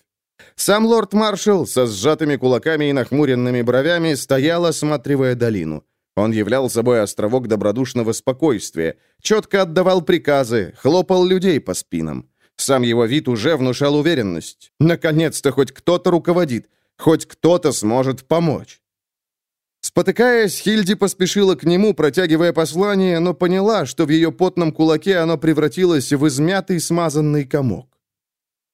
Сам лорд-маршал со сжатыми кулаками и нахмуренными бровями стоял, осматривая долину. Он являл собой островок добродушного спокойствия, четко отдавал приказы, хлопал людей по спинам. Сам его вид уже внушал уверенность. Наконец-то хоть кто-то руководит, Хоть кто-то сможет помочь. Спотыкаясь, Хильди поспешила к нему, протягивая послание, но поняла, что в ее потном кулаке оно превратилось в измятый смазанный комок.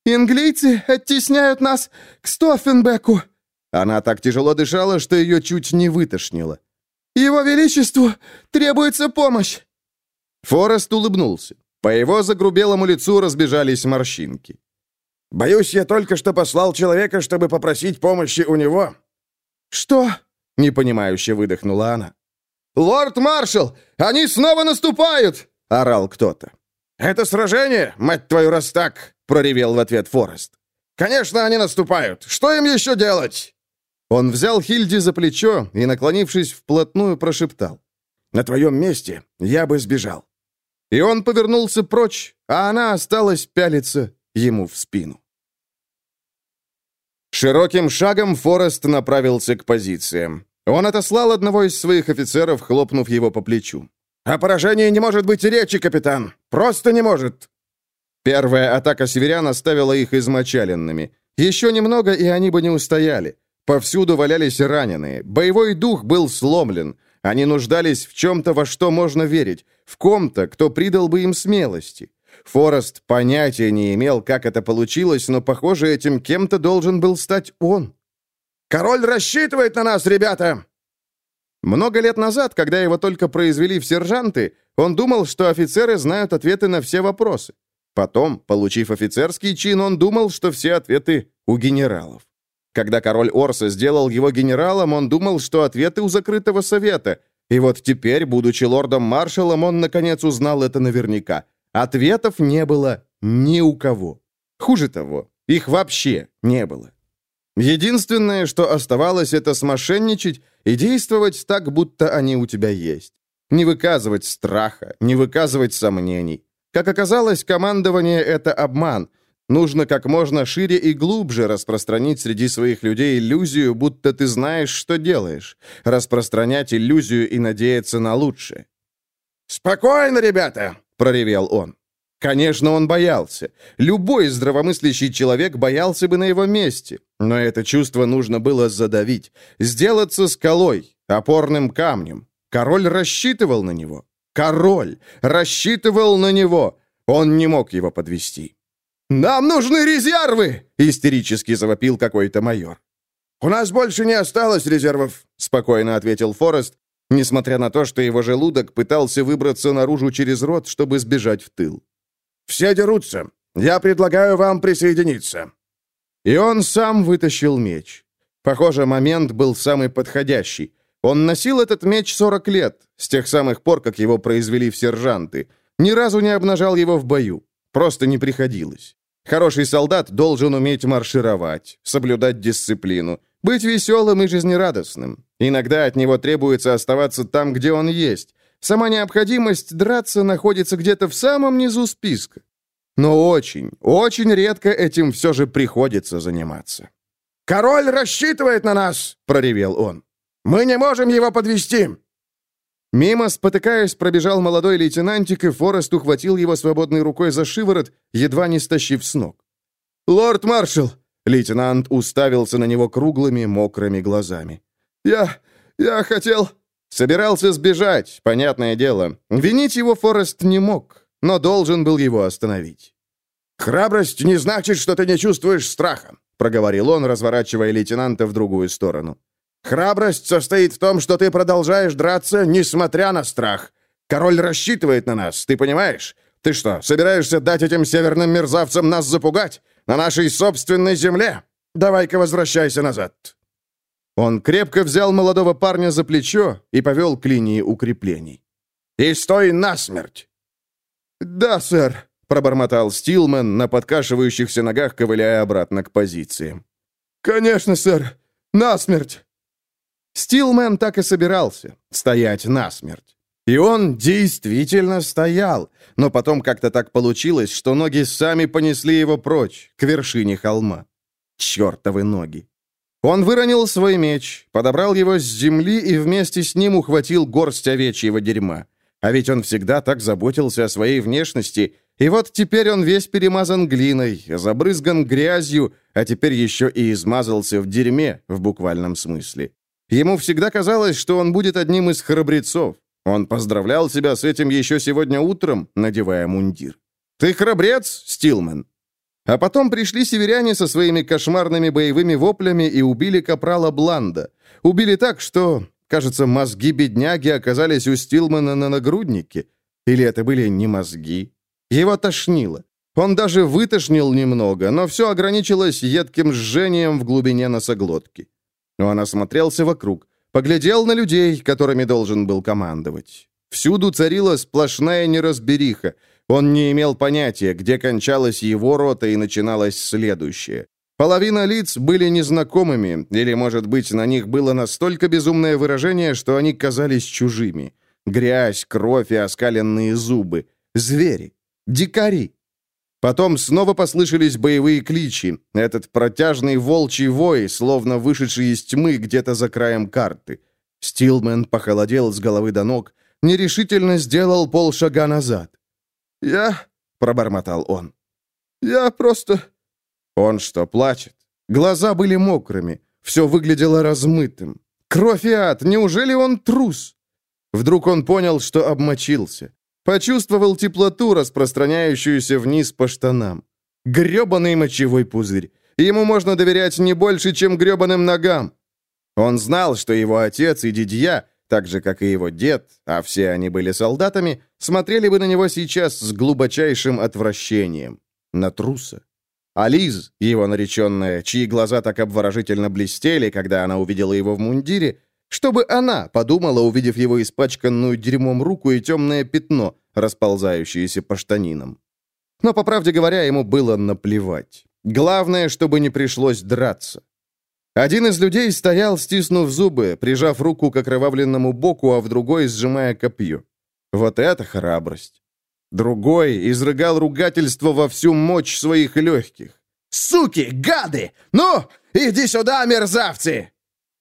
«Инглийцы оттесняют нас к Стоффенбеку!» Она так тяжело дышала, что ее чуть не вытошнило. «Его Величеству требуется помощь!» Форест улыбнулся. По его загрубелому лицу разбежались морщинки. Боюсь, я только что послал человека, чтобы попросить помощи у него». «Что?» — непонимающе выдохнула она. «Лорд-маршал, они снова наступают!» — орал кто-то. «Это сражение, мать твою, раз так!» — проревел в ответ Форест. «Конечно, они наступают. Что им еще делать?» Он взял Хильди за плечо и, наклонившись вплотную, прошептал. «На твоем месте я бы сбежал». И он повернулся прочь, а она осталась пялиться ему в спину. Широким шагом Форест направился к позициям. Он отослал одного из своих офицеров, хлопнув его по плечу. «О поражении не может быть речи, капитан! Просто не может!» Первая атака северян оставила их измочаленными. Еще немного, и они бы не устояли. Повсюду валялись раненые. Боевой дух был сломлен. Они нуждались в чем-то, во что можно верить. В ком-то, кто придал бы им смелости. Форест понятия не имел, как это получилось, но, похоже, этим кем-то должен был стать он. «Король рассчитывает на нас, ребята!» Много лет назад, когда его только произвели в сержанты, он думал, что офицеры знают ответы на все вопросы. Потом, получив офицерский чин, он думал, что все ответы у генералов. Когда король Орса сделал его генералом, он думал, что ответы у закрытого совета. И вот теперь, будучи лордом-маршалом, он, наконец, узнал это наверняка. Ответов не было ни у кого. Хуже того, их вообще не было. Единственное, что оставалось, это смошенничать и действовать так, будто они у тебя есть. Не выказывать страха, не выказывать сомнений. Как оказалось, командование — это обман. Нужно как можно шире и глубже распространить среди своих людей иллюзию, будто ты знаешь, что делаешь. Распространять иллюзию и надеяться на лучшее. «Спокойно, ребята!» Проревел он. Конечно, он боялся. Любой здравомыслящий человек боялся бы на его месте. Но это чувство нужно было задавить. Сделаться скалой, опорным камнем. Король рассчитывал на него. Король рассчитывал на него. Он не мог его подвести. «Нам нужны резервы!» — истерически завопил какой-то майор. «У нас больше не осталось резервов», — спокойно ответил Форест, несмотря на то, что его желудок пытался выбраться наружу через рот, чтобы сбежать в тыл. «Все дерутся. Я предлагаю вам присоединиться». И он сам вытащил меч. Похоже, момент был самый подходящий. Он носил этот меч 40 лет, с тех самых пор, как его произвели в сержанты. Ни разу не обнажал его в бою. Просто не приходилось. Хороший солдат должен уметь маршировать, соблюдать дисциплину, быть веселым и жизнерадостным. Иногда от него требуется оставаться там, где он есть. Сама необходимость драться находится где-то в самом низу списка. Но очень, очень редко этим все же приходится заниматься. «Король рассчитывает на нас!» — проревел он. «Мы не можем его подвести!» Мимо, спотыкаясь, пробежал молодой лейтенантик, и Форест ухватил его свободной рукой за шиворот, едва не стащив с ног. «Лорд-маршал!» — лейтенант уставился на него круглыми, мокрыми глазами. Я... я хотел...» Собирался сбежать, понятное дело. Винить его Форест не мог, но должен был его остановить. «Храбрость не значит, что ты не чувствуешь страха», — проговорил он, разворачивая лейтенанта в другую сторону. «Храбрость состоит в том, что ты продолжаешь драться, несмотря на страх. Король рассчитывает на нас, ты понимаешь? Ты что, собираешься дать этим северным мерзавцам нас запугать? На нашей собственной земле? Давай-ка возвращайся назад». Он крепко взял молодого парня за плечо и повел к линии укреплений. «И стой насмерть!» «Да, сэр», — пробормотал Стилман на подкашивающихся ногах, ковыляя обратно к позициям. «Конечно, сэр. Насмерть!» Стилмен так и собирался — стоять насмерть. И он действительно стоял, но потом как-то так получилось, что ноги сами понесли его прочь, к вершине холма. Чертовы ноги. Он выронил свой меч, подобрал его с земли и вместе с ним ухватил горсть овечьего дерьма. А ведь он всегда так заботился о своей внешности, и вот теперь он весь перемазан глиной, забрызган грязью, а теперь еще и измазался в дерьме, в буквальном смысле. Ему всегда казалось, что он будет одним из храбрецов, он поздравлял себя с этим еще сегодня утром, надевая мундир. «Ты храбрец, Стилман!» А потом пришли северяне со своими кошмарными боевыми воплями и убили капрала Бланда. Убили так, что, кажется, мозги бедняги оказались у Стилмана на нагруднике. Или это были не мозги? Его тошнило. Он даже вытошнил немного, но все ограничилось едким жжением в глубине носоглотки. Он осмотрелся вокруг. Поглядел на людей, которыми должен был командовать. Всюду царила сплошная неразбериха. Он не имел понятия, где кончалась его рота и начиналась следующая. Половина лиц были незнакомыми, или, может быть, на них было настолько безумное выражение, что они казались чужими. Грязь, кровь и оскаленные зубы. Звери. Дикари. Потом снова послышались боевые кличи, этот протяжный волчий вой, словно вышедший из тьмы где-то за краем карты. Стилмен похолодел с головы до ног, нерешительно сделал полшага назад. «Я...» — пробормотал он. «Я просто...» Он что, плачет? Глаза были мокрыми, все выглядело размытым. Кровь и ад, неужели он трус? Вдруг он понял, что обмочился. Почувствовал теплоту, распространяющуюся вниз по штанам. Гребаный мочевой пузырь. Ему можно доверять не больше, чем гребаным ногам. Он знал, что его отец и дядья, так же, как и его дед, а все они были солдатами, смотрели бы на него сейчас с глубочайшим отвращением. На труса. А Лиз, его нареченная, чьи глаза так обворожительно блестели, когда она увидела его в мундире, чтобы она подумала, увидев его испачканную дерьмом руку и темное пятно, расползающееся по штанинам. Но, по правде говоря, ему было наплевать. Главное, чтобы не пришлось драться. Один из людей стоял, стиснув зубы, прижав руку к окровавленному боку, а в другой сжимая копье. Вот это храбрость. Другой изрыгал ругательство во всю мощь своих легких. «Суки, гады! Ну, иди сюда, мерзавцы!»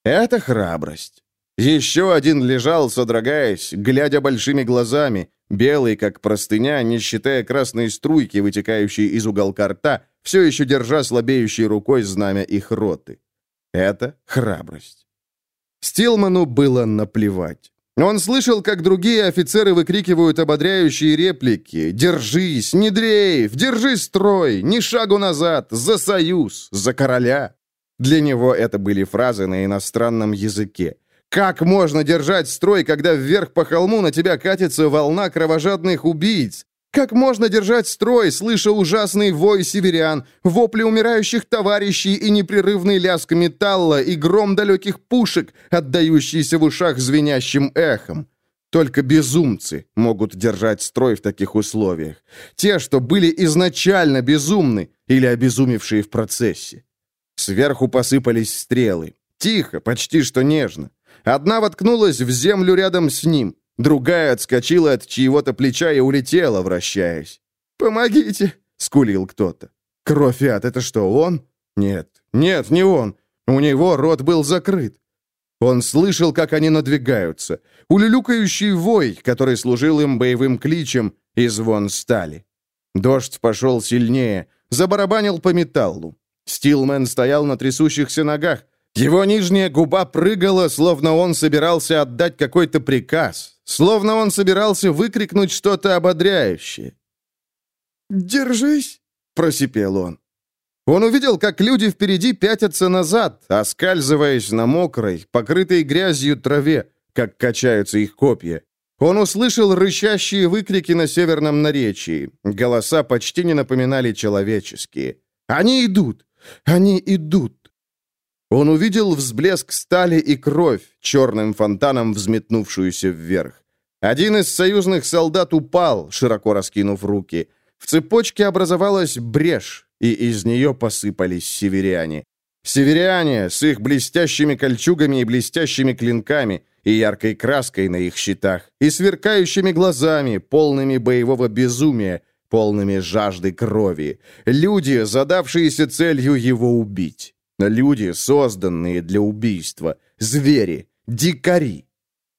Это храбрость. Еще один лежал, содрогаясь, глядя большими глазами, белый, как простыня, не считая красной струйки, вытекающей из уголка рта, все еще держа слабеющей рукой знамя их роты. Это храбрость. Стилману было наплевать. Он слышал, как другие офицеры выкрикивают ободряющие реплики «Держись! Не дрейф! Держи строй! Ни шагу назад! За союз! За короля!» Для него это были фразы на иностранном языке. Как можно держать строй, когда вверх по холму на тебя катится волна кровожадных убийц? Как можно держать строй, слыша ужасный вой северян, вопли умирающих товарищей и непрерывный лязг металла и гром далеких пушек, отдающийся в ушах звенящим эхом? Только безумцы могут держать строй в таких условиях. Те, что были изначально безумны или обезумевшие в процессе. Сверху посыпались стрелы. Тихо, почти что нежно. Одна воткнулась в землю рядом с ним, другая отскочила от чьего-то плеча и улетела, вращаясь. «Помогите!» — скулил кто-то. «Кровь ад, это что, он?» «Нет, нет, не он. У него рот был закрыт. Он слышал, как они надвигаются. Улюлюкающий вой, который служил им боевым кличем, и звон стали. Дождь пошел сильнее, забарабанил по металлу. Стилмен стоял на трясущихся ногах. Его нижняя губа прыгала, словно он собирался отдать какой-то приказ, словно он собирался выкрикнуть что-то ободряющее. «Держись!» — просипел он. Он увидел, как люди впереди пятятся назад, оскальзываясь на мокрой, покрытой грязью траве, как качаются их копья. Он услышал рычащие выкрики на северном наречии. Голоса почти не напоминали человеческие. «Они идут! Они идут!» Он увидел взблеск стали и кровь, черным фонтаном взметнувшуюся вверх. Один из союзных солдат упал, широко раскинув руки. В цепочке образовалась брешь, и из нее посыпались северяне. Северяне с их блестящими кольчугами и блестящими клинками, и яркой краской на их щитах, и сверкающими глазами, полными боевого безумия, полными жажды крови. Люди, задавшиеся целью его убить. Люди, созданные для убийства. Звери. Дикари.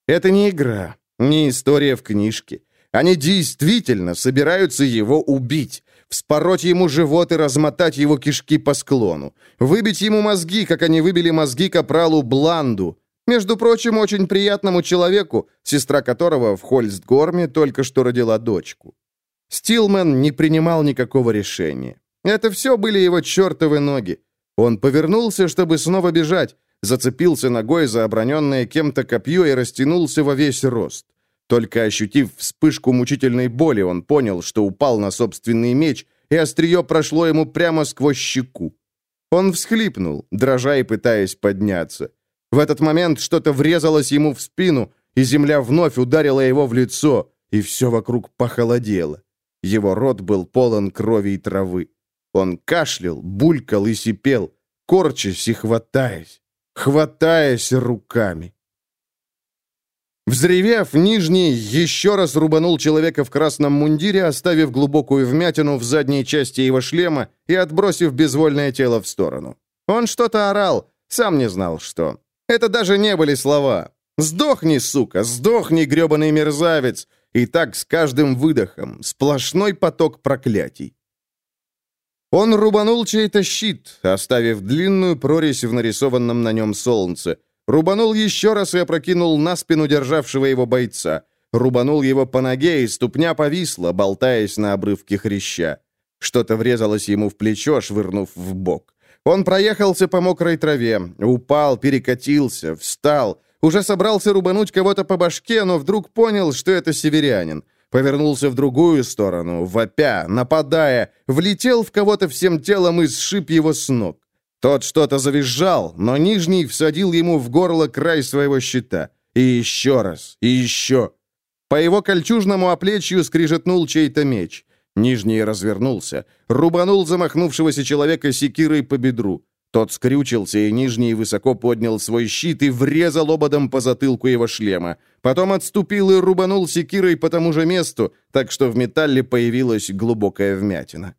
Это не игра, не история в книжке. Они действительно собираются его убить, вспороть ему живот и размотать его кишки по склону, выбить ему мозги, как они выбили мозги капралу Бланду, между прочим, очень приятному человеку, сестра которого в Хольстгорме только что родила дочку. Стилман не принимал никакого решения. Это все были его чертовы ноги. Он повернулся, чтобы снова бежать, зацепился ногой за оброненное кем-то копье и растянулся во весь рост. Только ощутив вспышку мучительной боли, он понял, что упал на собственный меч, и острие прошло ему прямо сквозь щеку. Он всхлипнул, дрожа и пытаясь подняться. В этот момент что-то врезалось ему в спину, и земля вновь ударила его в лицо, и все вокруг похолодело. Его рот был полон крови и травы. Он кашлял, булькал и сипел, корчась и хватаясь, хватаясь руками. Взревев, Нижний еще раз рубанул человека в красном мундире, оставив глубокую вмятину в задней части его шлема и отбросив безвольное тело в сторону. Он что-то орал, сам не знал, что. Это даже не были слова. «Сдохни, сука! Сдохни, гребаный мерзавец!» И так с каждым выдохом. Сплошной поток проклятий. Он рубанул чей-то щит, оставив длинную прорезь в нарисованном на нем солнце. Рубанул еще раз и опрокинул на спину державшего его бойца. Рубанул его по ноге, и ступня повисла, болтаясь на обрывке хряща. Что-то врезалось ему в плечо, швырнув в бок. Он проехался по мокрой траве, упал, перекатился, встал. Уже собрался рубануть кого-то по башке, но вдруг понял, что это северянин. Повернулся в другую сторону, вопя, нападая, влетел в кого-то всем телом и сшиб его с ног. Тот что-то завизжал, но Нижний всадил ему в горло край своего щита. И еще раз, и еще. По его кольчужному оплечью скрижетнул чей-то меч. Нижний развернулся, рубанул замахнувшегося человека секирой по бедру. Тот скрючился, и Нижний высоко поднял свой щит и врезал ободом по затылку его шлема. Потом отступил и рубанул секирой по тому же месту, так что в металле появилась глубокая вмятина.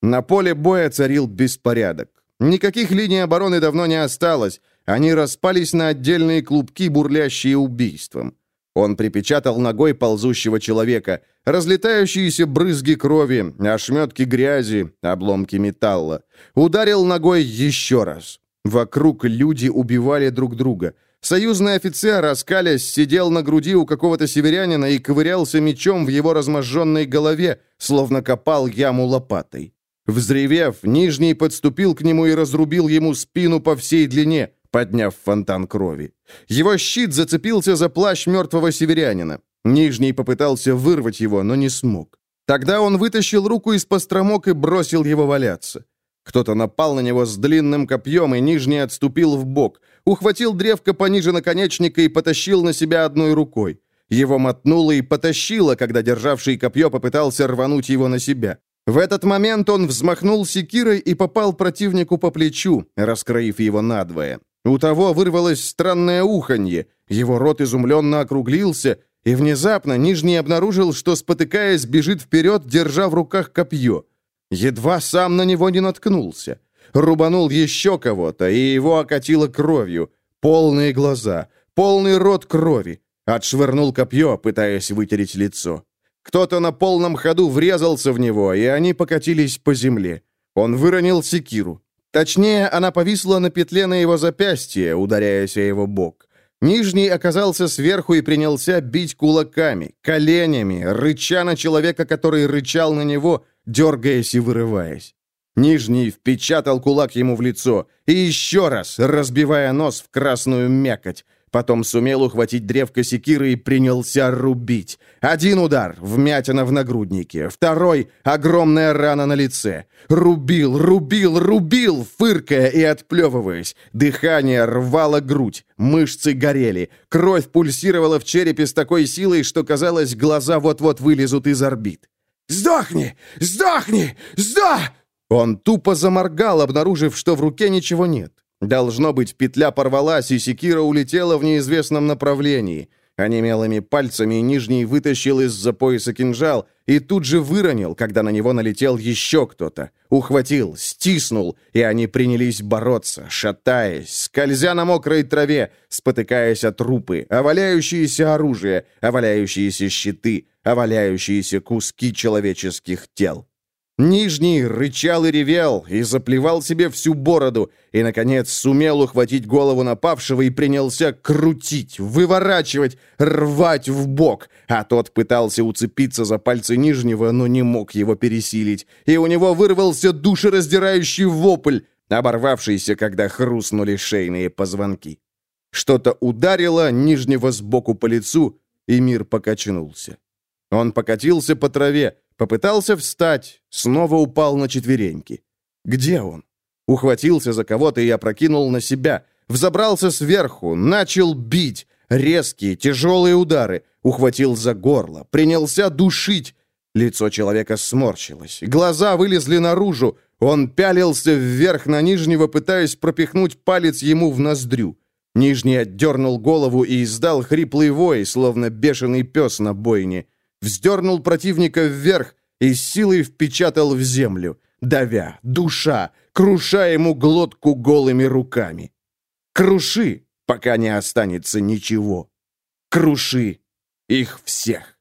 На поле боя царил беспорядок. Никаких линий обороны давно не осталось. Они распались на отдельные клубки, бурлящие убийством. Он припечатал ногой ползущего человека. Разлетающиеся брызги крови, ошметки грязи, обломки металла. Ударил ногой еще раз. Вокруг люди убивали друг друга. Союзный офицер, раскалясь, сидел на груди у какого-то северянина и ковырялся мечом в его разможженной голове, словно копал яму лопатой. Взревев, Нижний подступил к нему и разрубил ему спину по всей длине — подняв фонтан крови. Его щит зацепился за плащ мертвого северянина. Нижний попытался вырвать его, но не смог. Тогда он вытащил руку из постромок и бросил его валяться. Кто-то напал на него с длинным копьем, и Нижний отступил в бок, ухватил древко пониже наконечника и потащил на себя одной рукой. Его мотнуло и потащило, когда державший копье попытался рвануть его на себя. В этот момент он взмахнул секирой и попал противнику по плечу, раскроив его надвое. У того вырвалось странное уханье, его рот изумленно округлился, и внезапно Нижний обнаружил, что, спотыкаясь, бежит вперед, держа в руках копье. Едва сам на него не наткнулся. Рубанул еще кого-то, и его окатило кровью. Полные глаза, полный рот крови. Отшвырнул копье, пытаясь вытереть лицо. Кто-то на полном ходу врезался в него, и они покатились по земле. Он выронил секиру. Точнее, она повисла на петле на его запястье, ударяясь о его бок. Нижний оказался сверху и принялся бить кулаками, коленями, рыча на человека, который рычал на него, дергаясь и вырываясь. Нижний впечатал кулак ему в лицо и еще раз, разбивая нос в красную мякоть. Потом сумел ухватить древко секиры и принялся рубить. Один удар — вмятина в нагруднике. Второй — огромная рана на лице. Рубил, рубил, рубил, фыркая и отплевываясь. Дыхание рвало грудь, мышцы горели. Кровь пульсировала в черепе с такой силой, что, казалось, глаза вот-вот вылезут из орбит. «Сдохни! Сдохни! Сдох!» Он тупо заморгал, обнаружив, что в руке ничего нет. Должно быть, петля порвалась, и секира улетела в неизвестном направлении. Онемелыми пальцами Нижний вытащил из-за пояса кинжал и тут же выронил, когда на него налетел еще кто-то. Ухватил, стиснул, и они принялись бороться, шатаясь, скользя на мокрой траве, спотыкаясь от трупы, оваляющиеся оружие, оваляющиеся щиты, оваляющиеся куски человеческих тел. Нижний рычал и ревел, и заплевал себе всю бороду, и, наконец, сумел ухватить голову напавшего и принялся крутить, выворачивать, рвать в бок, а тот пытался уцепиться за пальцы Нижнего, но не мог его пересилить, и у него вырвался душераздирающий вопль, оборвавшийся, когда хрустнули шейные позвонки. Что-то ударило Нижнего сбоку по лицу, и мир покачнулся. Он покатился по траве, Попытался встать, снова упал на четвереньки. Где он? Ухватился за кого-то и опрокинул на себя. Взобрался сверху, начал бить. Резкие, тяжелые удары. Ухватил за горло, принялся душить. Лицо человека сморщилось. Глаза вылезли наружу. Он пялился вверх на нижнего, пытаясь пропихнуть палец ему в ноздрю. Нижний отдернул голову и издал хриплый вой, словно бешеный пес на бойне вздернул противника вверх и силой впечатал в землю, давя, душа, круша ему глотку голыми руками. Круши, пока не останется ничего. Круши их всех.